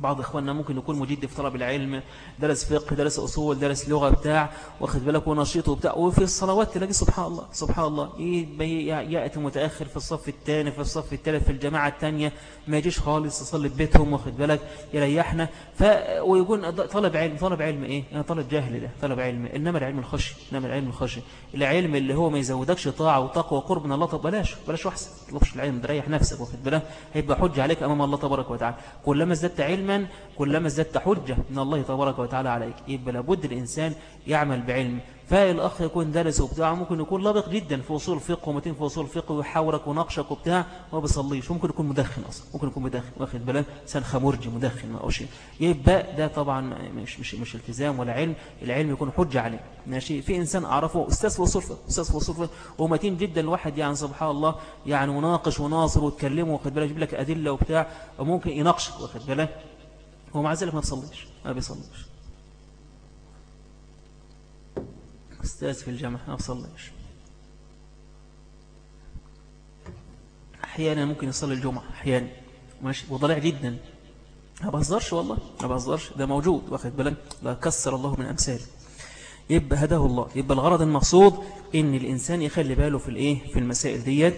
بعض إخواننا ممكن يكون مجد في طلب العلم درس فقه درس أصول درس لغة بتاع واخد بالك ونشيط وبتاع وفي الصلوات تلاقي سبحان الله سبحان الله. يأتي متأخر في الصف الثاني في الصف الثالث في الجماعة الثانية ما يجيش خالص يصلي في بيتهم واخد بالك يريحنا. ف ويقول طلب علم طلب علم إيه؟ يعني طلب جهل ده طلب علم. إنما العلم الخشي إنما العلم الخشي. العلم اللي هو ما يزودكش طاعة وتقوى قرب من الله طب بلاش بلاش وأحسن. تطلبش العلم تريح نفسك واخد بالك. هيبقى حجة عليك أمام الله تبارك وتعالى. كلما ازددت علما كلما ازددت حجة من الله تبارك وتعالى عليك. يبقى لابد الإنسان يعمل بعلم. فالأخ يكون دارس وبتاع ممكن يكون لابق جدا في وصول الفقه ومتين في وصول الفقه ويحاورك ونقشك وبتاع وما بيصليش. ممكن يكون مدخن أصلا. ممكن يكون مدخن واخد بالك؟ إنسان خمرجي مدخن أو شيء. يبقى ده طبعا مش مش مش التزام ولا علم. العلم يكون حجة عليه. ماشي؟ في إنسان أعرفه أستاذ في أستاذ في ومتين جدا الواحد يعني سبحان الله يعني مناقش وناصر وتكلمه واخد بالك؟ يجيب لك أدلة وبتاع وممكن يناقشك واخد بالك؟ ومع ذلك ما تصليش ما بيصليش. أستاذ في الجامعة ما بصليش. أحيانا ممكن يصلي الجمعة أحيانا. ماشي وضلع جدا. ما بهزرش والله ما بهزرش. ده موجود واخد بالك؟ لا كسر الله من أمثال يبقى هداه الله يبقى الغرض المقصود إن الإنسان يخلي باله في الإيه؟ في المسائل ديت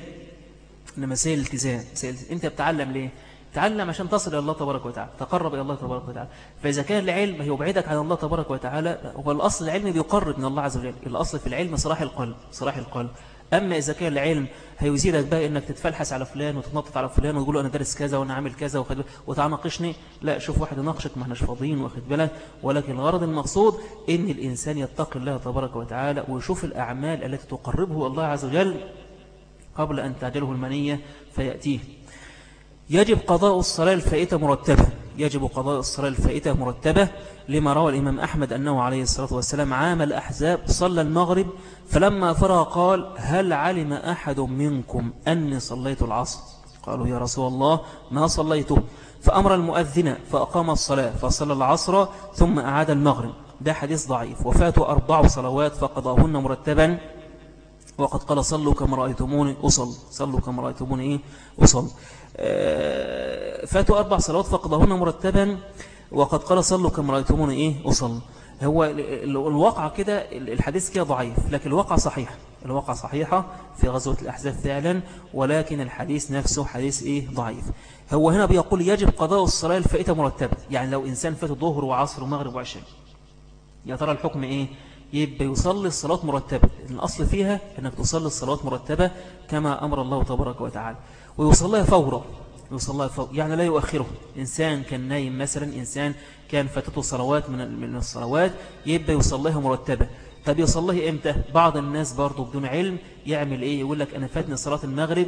إن مسائل التزام. مسائل أنت بتعلم ليه؟ تعلم عشان تصل إلى الله تبارك وتعالى تقرب إلى الله تبارك وتعالى. فإذا كان العلم يبعدك عن الله تبارك وتعالى هو الأصل العلم بيقرب من الله عز وجل. الأصل في العلم صلاح القلب صلاح القلب. أما إذا كان العلم هيزيدك بقى إنك تتفلحس على فلان وتتنطط على فلان وتقول له أنا دارس كذا وأنا عامل كذا وتعناقشني لا شوف واحد يناقشك ما إحناش فاضيين واخد بالك؟ ولكن الغرض المقصود إن الإنسان يتقي الله تبارك وتعالى ويشوف الأعمال التي تقربه الله عز وجل قبل أن تعجله المنية فيأتيه. يجب قضاء الصلاة الفائتة مرتبة. يجب قضاء الصلاة الفائتة مرتبة لما روى الإمام أحمد أنه عليه الصلاة والسلام عام الأحزاب صلى المغرب فلما فرغ قال هل علم أحد منكم أني صليت العصر؟ قالوا يا رسول الله ما صليته. فأمر المؤذن فأقام الصلاة فصلى العصر ثم أعاد المغرب. ده حديث ضعيف. وفاته أربع صلوات فقضاهن مرتبا. وقد قال صلوا كما رأيتموني أصل صلوا كما رأيتموني إيه؟ أصل. آه، فاتوا أربع صلوات فقضهن مرتبا وقد قال صلوا كما رأيتموني إيه؟ أصل. هو الواقع كده الحديث كده ضعيف لكن الواقع صحيح. الواقع صحيحة في غزوة الأحزاب فعلا ولكن الحديث نفسه حديث إيه؟ ضعيف. هو هنا بيقول يجب قضاء الصلاة الفائتة مرتبة يعني لو إنسان فات ظهر وعصر ومغرب وعشاء. يا ترى الحكم إيه؟ يبقى يصلي الصلاة مرتبة. الأصل فيها أنك تصلي الصلاة مرتبة كما أمر الله تبارك وتعالى. ويصليها فورا. يصليها فورا. يعني لا يؤخره. إنسان كان نايم مثلا إنسان كان فاتته صلوات من من الصلوات يبقى يصليها مرتبة. طب يصليها إمتى؟ بعض الناس برضو بدون علم يعمل إيه؟ يقول لك أنا فاتني صلاة المغرب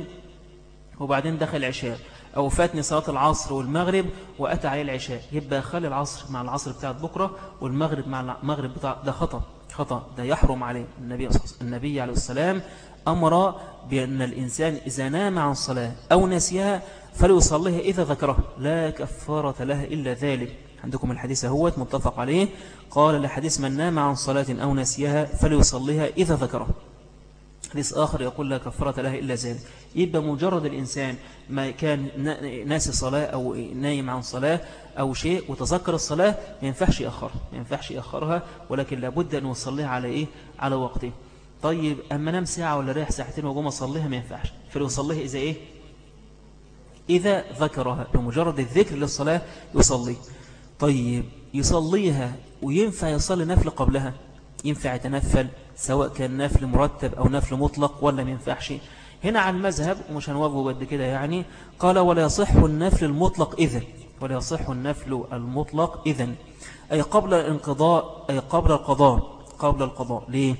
وبعدين دخل عشاء. أو فاتني صلاة العصر والمغرب وأتى عليه العشاء. يبقى خلي العصر مع العصر بتاعت بكرة والمغرب مع المغرب بتاع ده خطأ. خطأ ده يحرم عليه. النبي النبي عليه السلام أمر بأن الإنسان إذا نام عن صلاة أو نسيها فليصليها إذا ذكره. لا كفارة لها إلا ذلك. عندكم الحديث هو متفق عليه. قال لحديث من نام عن صلاة أو نسيها فليصليها إذا ذكره. حديث آخر يقول لا كفرة لها إلا ذلك. يبقى مجرد الإنسان ما كان ناسي صلاة أو نايم عن صلاة أو شيء وتذكر الصلاة ما ينفعش يأخرها ما ينفعش يأخرها ولكن لابد أن يصليها على إيه؟ على وقته. طيب أما نام ساعة ولا ريح ساعتين وقوم أصليها؟ ما ينفعش. فليصليها إذا إيه؟ إذا ذكرها بمجرد الذكر للصلاة يصلي. طيب يصليها وينفع يصلي نفل قبلها؟ ينفع يتنفل سواء كان نفل مرتب أو نفل مطلق ولا ما ينفعش. هنا على المذهب ومش هنواجهه قد كده يعني قال ولا يصح النفل المطلق إذن. ولا يصح النفل المطلق إذن. أي قبل الانقضاء أي قبل القضاء. قبل القضاء. ليه؟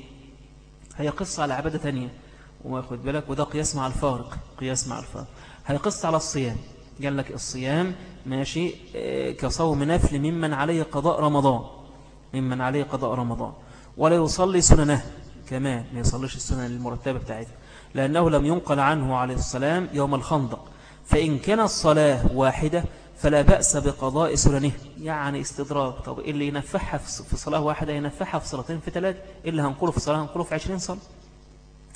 هي قصة على عبادة تانية وما خد بالك وده قياس مع الفارق. قياس مع الفارق. هي قصة على الصيام. قال لك الصيام ماشي آه، كصوم نفل ممن عليه قضاء رمضان. ممن عليه قضاء رمضان. ولا يصلي سننه. كمان ما يصليش السنن المرتبة بتاعته لأنه لم ينقل عنه عليه السلام يوم الخندق. فإن كان الصلاة واحدة فلا بأس بقضاء سننه. يعني استدراك. طب اللي ينفعها في صلاة واحدة ينفعها في صلاتين في ثلاث اللي هنقوله في صلاة هنقوله في عشرين صلاة.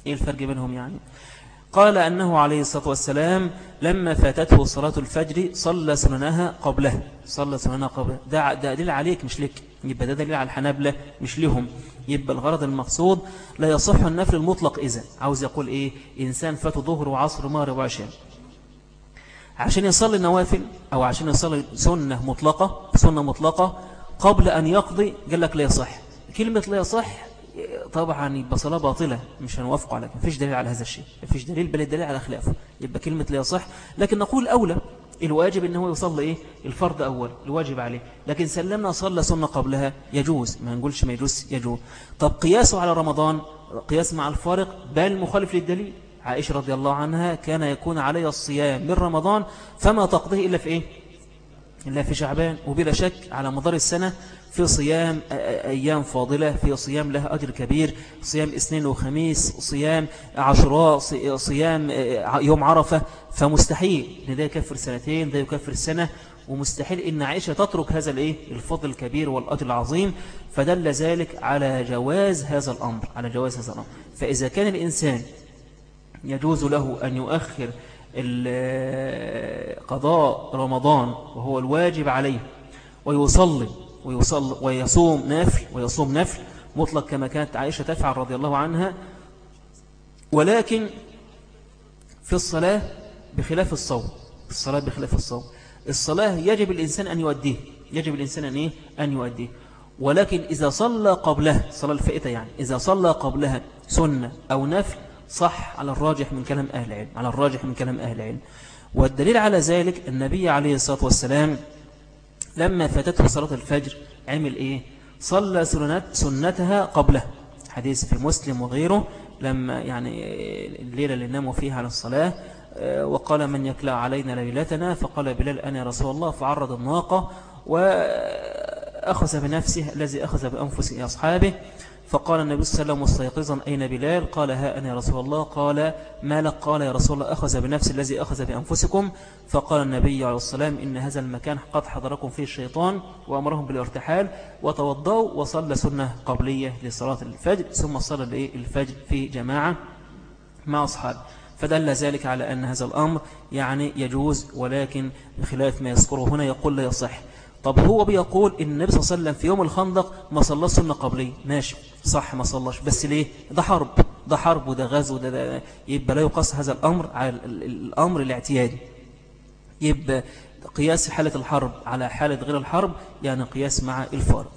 إيه الفرق بينهم يعني؟ قال أنه عليه الصلاة والسلام لما فاتته صلاة الفجر صلى سننها قبله. صلى سننها قبله. ده دليل عليك مش لك. يبقى ده دليل على الحنابلة مش لهم. يبقى الغرض المقصود لا يصح النفل المطلق إذا. عاوز يقول إيه؟ إنسان فاته ظهر وعصر ومغرب وعشاء. عشان يصلي النوافل أو عشان يصلي سنة مطلقة سنة مطلقة قبل أن يقضي قال لك لا يصح. كلمة لا يصح طبعا يبقى صلاة باطلة مش هنوافق على مفيش دليل على هذا الشيء. مفيش دليل بل الدليل على خلافه. يبقى كلمة لا يصح. لكن نقول أولى الواجب ان هو يصلي إيه؟ الفرض أول الواجب عليه. لكن سلمنا صلى سنة قبلها يجوز. ما نقولش ما يجوز يجوز. طب قياسه على رمضان قياس مع الفارق بل مخالف للدليل. عائشة رضي الله عنها كان يكون علي الصيام من رمضان فما تقضيه إلا في إيه؟ إلا في شعبان. وبلا شك على مدار السنة في صيام أيام فاضلة في صيام لها أجر كبير صيام اثنين وخميس صيام عشراء صيام يوم عرفة. فمستحيل. إن ده يكفر سنتين ده يكفر سنة. ومستحيل إن عائشة تترك هذا الإيه؟ الفضل الكبير والأجر العظيم. فدل ذلك على جواز هذا الأمر على جواز هذا الأمر. فإذا كان الإنسان يجوز له أن يؤخر قضاء رمضان وهو الواجب عليه ويصلي ويصلي ويصوم نفل ويصوم نفل مطلق كما كانت عائشة تفعل رضي الله عنها. ولكن في الصلاة بخلاف الصوم الصلاة بخلاف الصوم. الصلاة يجب الإنسان أن يؤديه يجب الإنسان أن, إيه؟ أن يؤديه. ولكن إذا صلى قبلها صلاة الفئة يعني إذا صلى قبلها سنة أو نفل صح على الراجح من كلام أهل العلم على الراجح من كلام أهل العلم. والدليل على ذلك النبي عليه الصلاة والسلام لما فاتته صلاة الفجر عمل إيه؟ صلى سنت سنتها قبله. حديث في مسلم وغيره لما يعني الليلة اللي ناموا فيها على الصلاة آه، وقال من يكلى علينا ليلتنا فقال بلال أنا رسول الله فعرض الناقة وأخذ بنفسه الذي أخذ بأنفس أصحابه فقال النبي صلى الله عليه وسلم مستيقظا أين بلال؟ قال ها أنا يا رسول الله. قال ما لك؟ قال يا رسول الله أخذ بنفس الذي أخذ بأنفسكم. فقال النبي عليه السلام إن هذا المكان قد حضركم فيه الشيطان وأمرهم بالارتحال. وتوضوا وصلى سنة قبلية لصلاة الفجر ثم صلى الفجر في جماعة مع أصحاب فدل ذلك على أن هذا الأمر يعني يجوز ولكن بخلاف ما يذكره هنا يقول لا يصح. طب هو بيقول إن النبي صلى الله عليه وسلم في يوم الخندق ما صلى سنة قبلية. ماشي. صح ما صلاش. بس ليه؟ ده حرب. ده حرب وده غزو وده ده يبقى لا يقاس هذا الأمر على الأمر الاعتيادي. يبقى قياس حالة الحرب على حالة غير الحرب يعني قياس مع الفرق.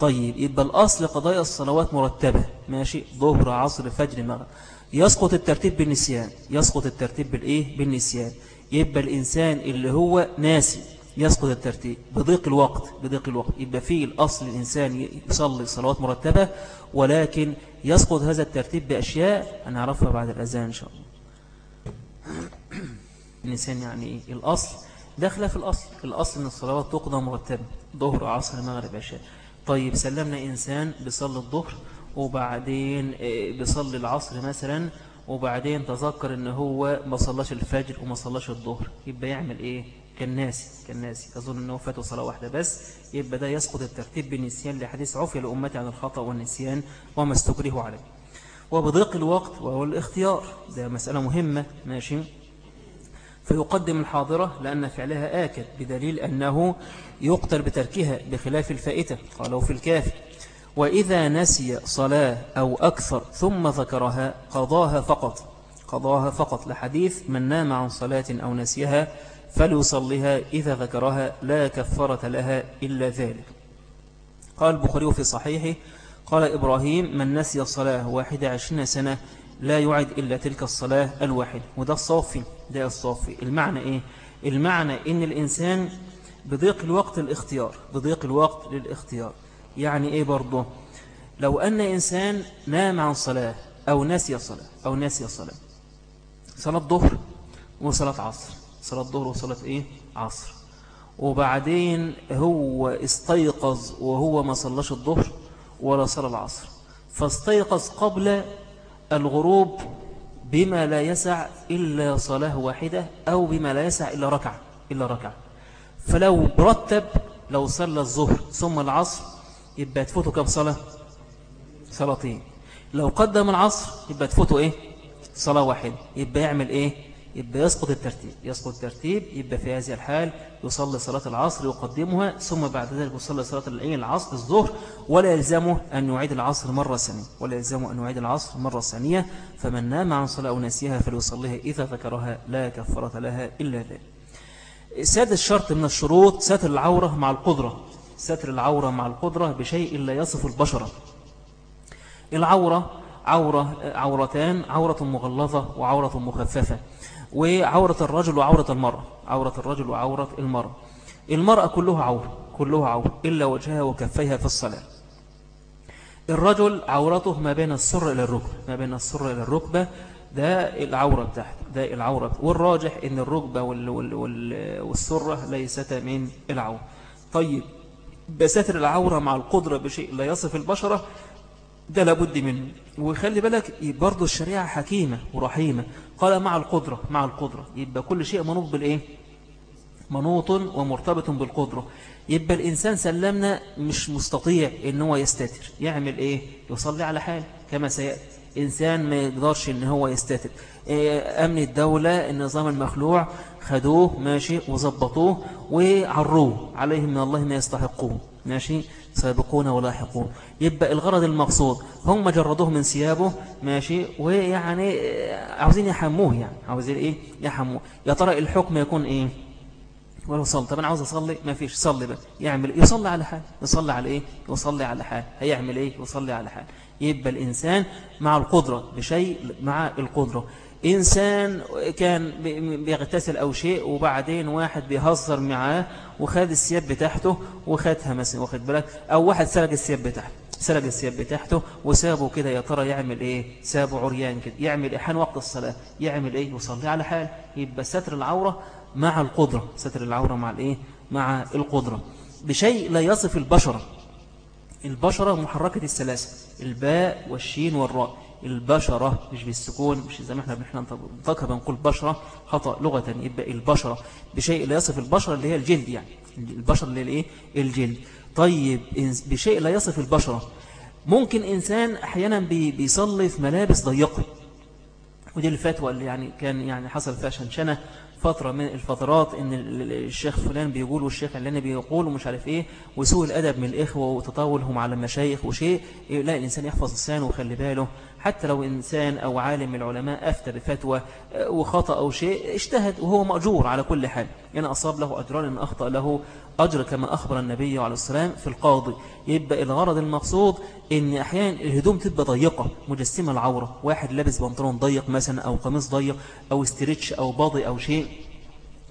طيب يبقى الأصل قضايا الصلوات مرتبة. ماشي؟ ظهر عصر فجر مغرب يسقط الترتيب بالنسيان. يسقط الترتيب بالإيه؟ بالنسيان. يبقى الإنسان اللي هو ناسي. يسقط الترتيب بضيق الوقت بضيق الوقت. يبقى فيه الأصل الإنسان يصلي صلوات مرتبة ولكن يسقط هذا الترتيب بأشياء هنعرفها بعد الأذان إن شاء الله. بالنسيان يعني إيه الأصل داخلة في الأصل. الأصل أن الصلوات تقضى مرتبة ظهر عصر مغرب عشاء. طيب سلمنا إنسان بيصلي الظهر وبعدين آه، بيصلي العصر مثلا وبعدين تذكر إن هو ما صلاش الفجر وما صلاش الظهر. يبقى يعمل إيه؟ كالناسي كالناسي أظن أنه فاته صلاة واحدة بس يبقى ده يسقط الترتيب بالنسيان لحديث عفية لأمتي عن الخطأ والنسيان وما استكره عليه. وبضيق الوقت وهو الاختيار ده مسألة مهمة. ماشي؟ فيقدم الحاضرة لأن فعلها آكد بدليل أنه يقتل بتركها بخلاف الفائتة. قالوا في الكافي وإذا نسي صلاة أو أكثر ثم ذكرها قضاها فقط. قضاها فقط لحديث من نام عن صلاة أو نسيها فليصليها إذا ذكرها لا كفرة لها إلا ذلك. قال البخاري في صحيحه قال إبراهيم من نسي الصلاة واحدة عشرين سنة لا يعد إلا تلك الصلاة الواحد. وده الصافي ده الصافي. المعنى إيه؟ المعنى إن الإنسان بضيق الوقت الاختيار بضيق الوقت للاختيار. يعني إيه برضه؟ لو أن إنسان نام عن صلاة أو نسي صلاة أو نسي صلاة صلاة ظهر وصلاة عصر صلاة ظهر وصلاة إيه؟ عصر. وبعدين هو استيقظ وهو ما صلاش الظهر ولا صلى العصر. فاستيقظ قبل الغروب بما لا يسع إلا صلاة واحدة أو بما لا يسع إلا ركعة إلا ركعة. فلو برتب لو صلى الظهر ثم العصر يبقى تفوته كم صلاة؟ صلاتين. لو قدم العصر يبقى تفوته إيه؟ صلاة واحدة. يبقى يعمل إيه؟ يبقى يسقط الترتيب يسقط الترتيب يبقى في هذه الحال يصلي صلاة العصر يقدمها ثم بعد ذلك يصلي صلاة العين العصر الظهر ولا يلزمه أن يعيد العصر مرة ثانية ولا يلزمه أن يعيد العصر مرة ثانية فمن نام عن صلاة ونسيها فليصليها إذا ذكرها لا كفرة لها إلا ذلك. سادس شرط من الشروط ستر العورة مع القدرة ستر العورة مع القدرة بشيء لا يصف البشرة العورة عورة عورتان عورة مغلظة وعورة مخففة. وعورة الرجل وعورة المرأة. عورة الرجل وعورة المرأة. المرأة كلها عورة كلها عورة إلا وجهها وكفيها في الصلاة. الرجل عورته ما بين السر إلى الركبة ما بين السر إلى الركبة ده العورة بتاعته ده العورة. والراجح إن الركبة وال وال وال والسرة ليست من العورة طيب بستر العورة مع القدرة بشيء لا يصف البشرة ده لابد منه. وخلي بالك برضو الشريعة حكيمة ورحيمة. قال مع القدرة مع القدرة. يبقى كل شيء منوط بالإيه؟ منوط ومرتبط بالقدرة. يبقى الإنسان سلمنا مش مستطيع إن هو يستتر. يعمل إيه؟ يصلي على حال كما سيأتي. إنسان ما يقدرش إن هو يستتر. إيه أمن الدولة النظام المخلوع خدوه ماشي وظبطوه وعروه عليهم من الله ما يستحقون ماشي؟ سابقون ولاحقون يبقى الغرض المقصود هم جردوه من ثيابه ماشي؟ ويعني عاوزين يحموه يعني. عاوزين إيه؟ يحموه. يا ترى الحكم يكون إيه؟ ولو صلى طب أنا عاوز أصلي؟ ما فيش. صلي بقى. يعمل يصلي على حال. يصلي على إيه؟ يصلي على حال. هيعمل إيه؟ يصلي على حال. يبقى الإنسان مع القدرة بشيء مع القدرة. إنسان كان بيغتسل أو شيء وبعدين واحد بيهزر معاه وخد السياب بتاعته وخدها مثلا واخد بالك؟ أو واحد سرق السياب بتاعته سرق السياب بتاعته وسابه كده يا ترى يعمل إيه؟ سابه عريان كده. يعمل إيه؟ حان وقت الصلاة. يعمل إيه؟ يصلي على حال. يبقى ستر العورة مع القدرة. ستر العورة مع الإيه؟ مع القدرة. بشيء لا يصف البشرة. البشرة محركة الثلاثة الباء والشين والراء. البشرة مش بالسكون مش زي ما إحنا بنحنا نطقها بنقول بشرة خطأ لغة يبقى البشرة. بشيء لا يصف البشرة اللي هي الجلد يعني. البشرة اللي هي الايه؟ الجلد. طيب بشيء لا يصف البشرة. ممكن إنسان أحيانا بيصلي في ملابس ضيقة. ودي الفتوى اللي يعني كان يعني حصل فيها شنشنة. فترة من الفترات إن الشيخ فلان بيقول والشيخ علاني بيقول ومش عارف إيه وسوء الأدب من الإخوة وتطاولهم على المشايخ وشيء لا الإنسان يحفظ لسانه وخلي باله. حتى لو إنسان أو عالم العلماء أفتى بفتوى آه، وخطأ أو شيء اجتهد وهو مأجور على كل حال. إن أصاب له أجران إن أخطأ له أجر كما أخبر النبي عليه السلام في القاضي. يبقى الغرض المقصود إن أحيانا الهدوم تبقى ضيقة مجسمة العورة. واحد لابس بنطلون ضيق مثلا أو قميص ضيق أو استريتش أو باضي أو شيء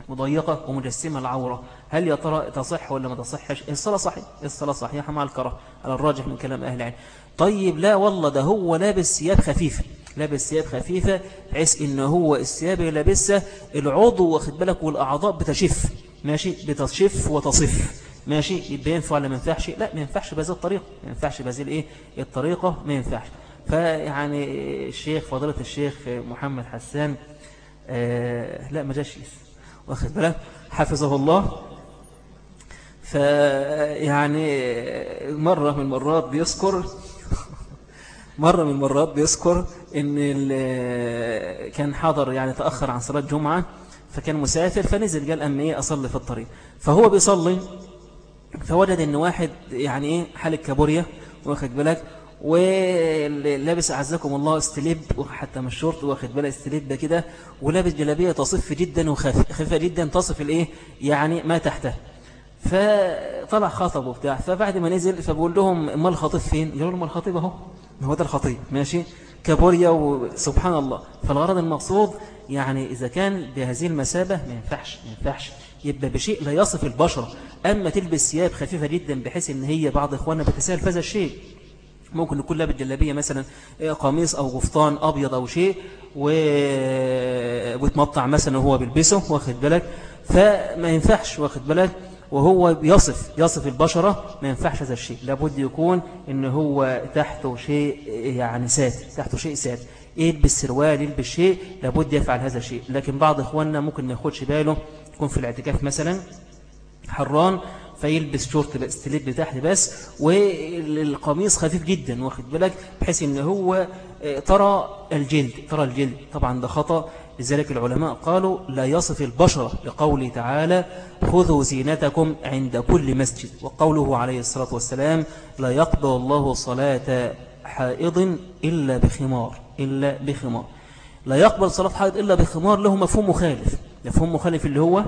مضيقة ومجسمة العورة. هل يا ترى تصح ولا ما تصحش؟ الصلاة صحيح الصلاة صحيحة مع الكرة على الراجح من كلام أهل العلم. طيب لا والله ده هو لابس ثياب خفيفة لابس ثياب خفيفة بحيث إن هو الثياب اللي لابسها العضو واخد بالك والأعضاء بتشف. ماشي؟ بتشف وتصف. ماشي؟ يبقى ينفع ولا ما ينفعش. لا ما ينفعش بهذه الطريقة. ما ينفعش بهذه الإيه؟ الطريقة ما ينفعش. فيعني الشيخ فضيلة الشيخ محمد حسان آه لا ما جاش واخد بالك؟ حفظه الله. فيعني مرة من المرات بيذكر مرة من المرات بيذكر إن كان حاضر يعني تأخر عن صلاة جمعة. فكان مسافر فنزل قال أما إيه أصلي في الطريق. فهو بيصلي فوجد إن واحد يعني إيه حال الكابوريا واخد بالك؟ ولابس أعزكم الله استليب وحتى مش شورت واخد بالك؟ استليب كده ولابس جلابية تصف جدا وخفيفة جدا تصف الإيه يعني ما تحته. فطلع خطب وبتاع. فبعد ما نزل فبقول لهم ما الخطيب فين؟ يقولوا لهم الخطيب أهو هو ده الخطيب ماشي؟ كابوريا وسبحان الله. فالغرض المقصود يعني إذا كان بهذه المسابة ما ينفعش ما ينفعش. يبقى بشيء لا يصف البشرة أما تلبس ثياب خفيفة جدا بحيث أن هي بعض إخواننا بتسهل هذا الشيء. ممكن يكون لابس جلابية مثلا قميص أو غفطان أبيض أو شيء و... وتمطع مثلا وهو بيلبسه واخد بالك؟ فما ينفعش واخد بالك؟ وهو يصف يصف البشرة ما ينفعش هذا الشيء. لابد يكون إن هو تحته شيء يعني ساتر تحته شيء ساتر يلبس سروال يلبس شيء لابد يفعل هذا الشيء. لكن بعض إخواننا ممكن ما ياخدش باله. يكون في الاعتكاف مثلا حران فيلبس شورت ستليب تحت بس والقميص خفيف جدا واخد بالك؟ بحيث إن هو آه، ترى الجلد ترى الجلد. طبعا ده خطأ. لذلك العلماء قالوا لا يصف البشرة لقوله تعالى خذوا زينتكم عند كل مسجد وقوله عليه الصلاة والسلام لا يقبل الله صلاة حائض إلا بخمار إلا بخمار. لا يقبل صلاة حائض إلا بخمار له مفهوم مخالف. مفهوم مخالف اللي هو؟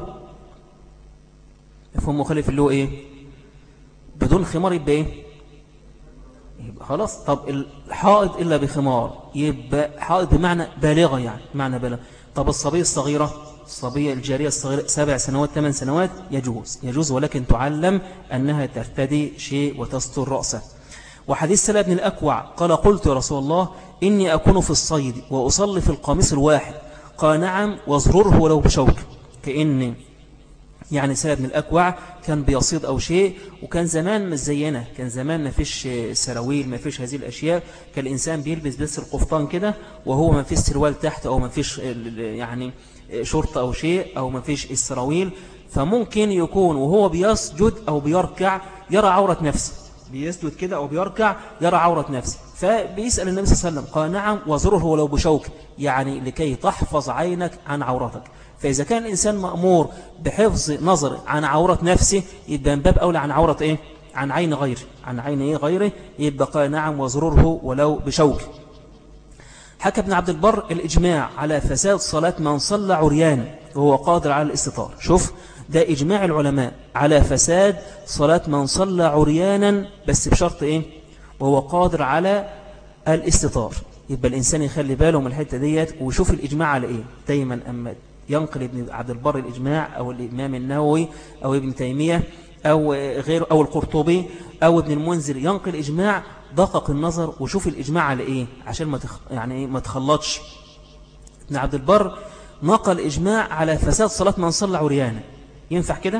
مفهوم مخالف اللي هو إيه؟ بدون خمار يبقى إيه؟ يبقى خلاص. طب الحائض إلا بخمار يبقى حائض بمعنى بالغة يعني معنى بالغة. طب الصبية الصغيرة الصبية الجارية الصغيرة سبع سنوات ثمان سنوات يجوز يجوز ولكن تعلم أنها ترتدي شيء وتستر رأسه. وحديث سلام بن الأكوع قال قلت يا رسول الله إني أكون في الصيد وأصلي في القميص الواحد. قال نعم وازرره ولو بشوك كأن يعني سلام بن الأكوع كان بيصيد أو شيء وكان زمان مش زينا كان زمان ما فيش سراويل ما فيش هذه الأشياء. كان الإنسان بيلبس بس القفطان كده وهو ما فيش سروال تحت أو ما فيش يعني شرطة أو شيء أو ما فيش السراويل. فممكن يكون وهو بيسجد أو بيركع يرى عورة نفسه. بيسجد كده أو بيركع يرى عورة نفسه. فبيسأل النبي صلى الله عليه وسلم قال نعم وزره ولو بشوك يعني لكي تحفظ عينك عن عورتك. فإذا كان الإنسان مأمور بحفظ نظر عن عورة نفسه يبقى من باب أولى عن عورة إيه؟ عن عين غيره. عن عين إيه غيره؟ يبقى قال نعم وزره ولو بشوك. حكى ابن عبد البر الإجماع على فساد صلاة من صلى عريان وهو قادر على الاستطار. شوف ده إجماع العلماء على فساد صلاة من صلى عريانا بس بشرط إيه؟ وهو قادر على الاستطار. يبقى الإنسان يخلي باله من الحتة ديت ويشوف الإجماع على إيه؟ دايما أما ينقل ابن عبد البر الإجماع أو الإمام النووي أو ابن تيمية أو غيره أو القرطبي أو ابن المنذر. ينقل إجماع دقق النظر وشوف الإجماع على إيه؟ عشان ما تخ... يعني إيه؟ ما تخلطش. ابن عبد البر نقل إجماع على فساد صلاة من صلى عريانا. ينفع كده؟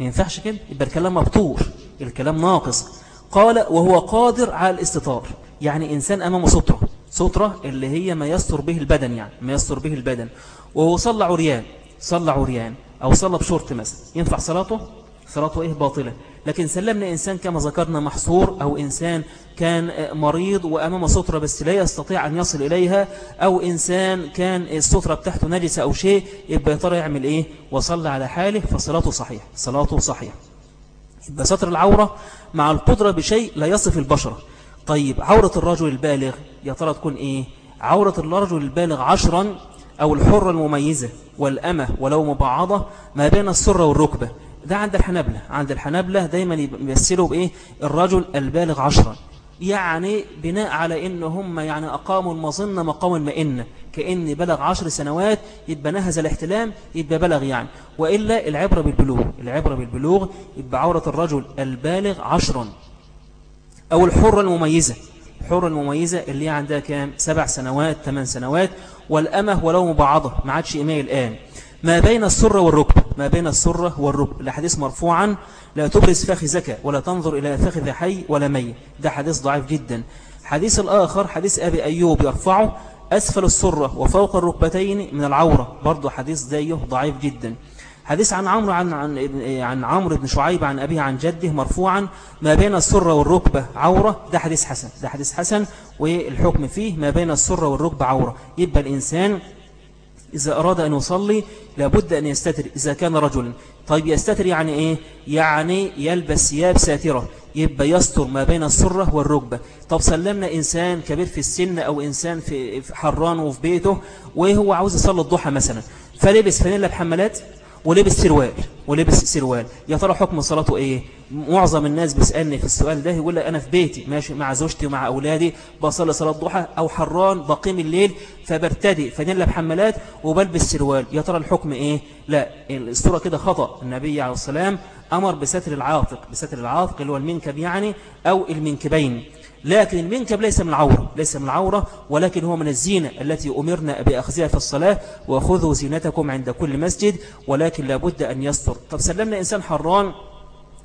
ما ينفعش كده؟ يبقى الكلام مبطور الكلام ناقص. قال وهو قادر على الاستطار يعني إنسان أمامه سترة سترة اللي هي ما يستر به البدن يعني ما يستر به البدن. وهو صلى عريان صلى عريان أو صلى بشورت مثلا ينفع صلاته؟ صلاته إيه؟ باطلة. لكن سلمنا إنسان كما ذكرنا محصور أو إنسان كان مريض وأمام سترة بس لا يستطيع أن يصل إليها أو إنسان كان السترة بتاعته نجسة أو شيء يبقى يا ترى يعمل إيه؟ وصلى على حاله فصلاته صحيح صلاته صحيح. يبقى ستر العورة مع القدرة بشيء لا يصف البشرة. طيب عورة الرجل البالغ يا ترى تكون إيه؟ عورة الرجل البالغ عشرا أو الحرة المميزة والأمة ولو مبعضة ما بين السرة والركبة. ده عند الحنبلة عند الحنبلة دايما يمثلوا بإيه؟ الرجل البالغ عشرا. يعني بناء على إن هم يعني أقاموا المظنة مقام المئنة. كأن بلغ عشر سنوات يبقى نهز الاحتلام يبقى بلغ يعني. وإلا العبرة بالبلوغ. العبرة بالبلوغ يبقى عورة الرجل البالغ عشرا. أو الحرة المميزة. حر المميزة اللي هي عندها كام؟ سبع سنوات ثمان سنوات. والأمة ولو مبعضة ما عادش إماء الآن. ما بين السرة والركب. ما بين السرة والركب. الحديث مرفوعا لا تبرز فخذك ولا تنظر إلى فخذ حي ولا مي ده حديث ضعيف جدا. حديث الآخر حديث أبي أيوب يرفعه أسفل السرة وفوق الركبتين من العورة. برضو حديث زيه ضعيف جدا. حديث عن عمرو عن عن عن عمرو بن شعيب عن أبيه عن جده مرفوعا ما بين السرة والركبة عورة. ده حديث حسن ده حديث حسن والحكم فيه ما بين السرة والركبة عورة. يبقى الإنسان إذا أراد أن يصلي لابد أن يستتر إذا كان رجلا. طيب يستتر يعني إيه؟ يعني يلبس ثياب ساترة. يبقى يستر ما بين السرة والركبة. طب سلمنا إنسان كبير في السن أو إنسان في حران وفي بيته وهو عاوز يصلي الضحى مثلا. فلبس فانيلا بحملات ولبس سروال ولبس سروال. يا ترى حكم صلاته إيه؟ معظم الناس بيسألني في السؤال ده يقول لي أنا في بيتي ماشي مع زوجتي ومع أولادي بصلي صلاة الضحى أو حران بقيم الليل فبرتدي فانيلا بحملات وبلبس سروال. يا ترى الحكم إيه؟ لا الصورة كده خطأ. النبي عليه السلام أمر بستر العاتق بستر العاتق اللي هو المنكب يعني أو المنكبين. لكن المنكب ليس من العورة ليس من العورة ولكن هو من الزينة التي أمرنا بأخذها في الصلاة وخذوا زينتكم عند كل مسجد ولكن لابد أن يستر. طب سلمنا إنسان حران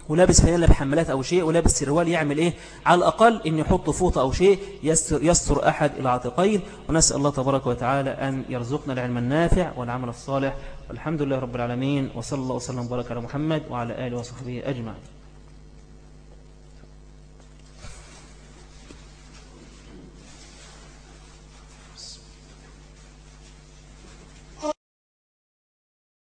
ولابس فانيلا بحملات أو شيء ولابس سروال يعمل إيه؟ على الأقل إن يحط فوطة أو شيء يستر, يستر أحد العاتقين. ونسأل الله تبارك وتعالى أن يرزقنا العلم النافع والعمل الصالح. والحمد لله رب العالمين وصلى الله وسلم وبارك على محمد وعلى آله وصحبه أجمعين.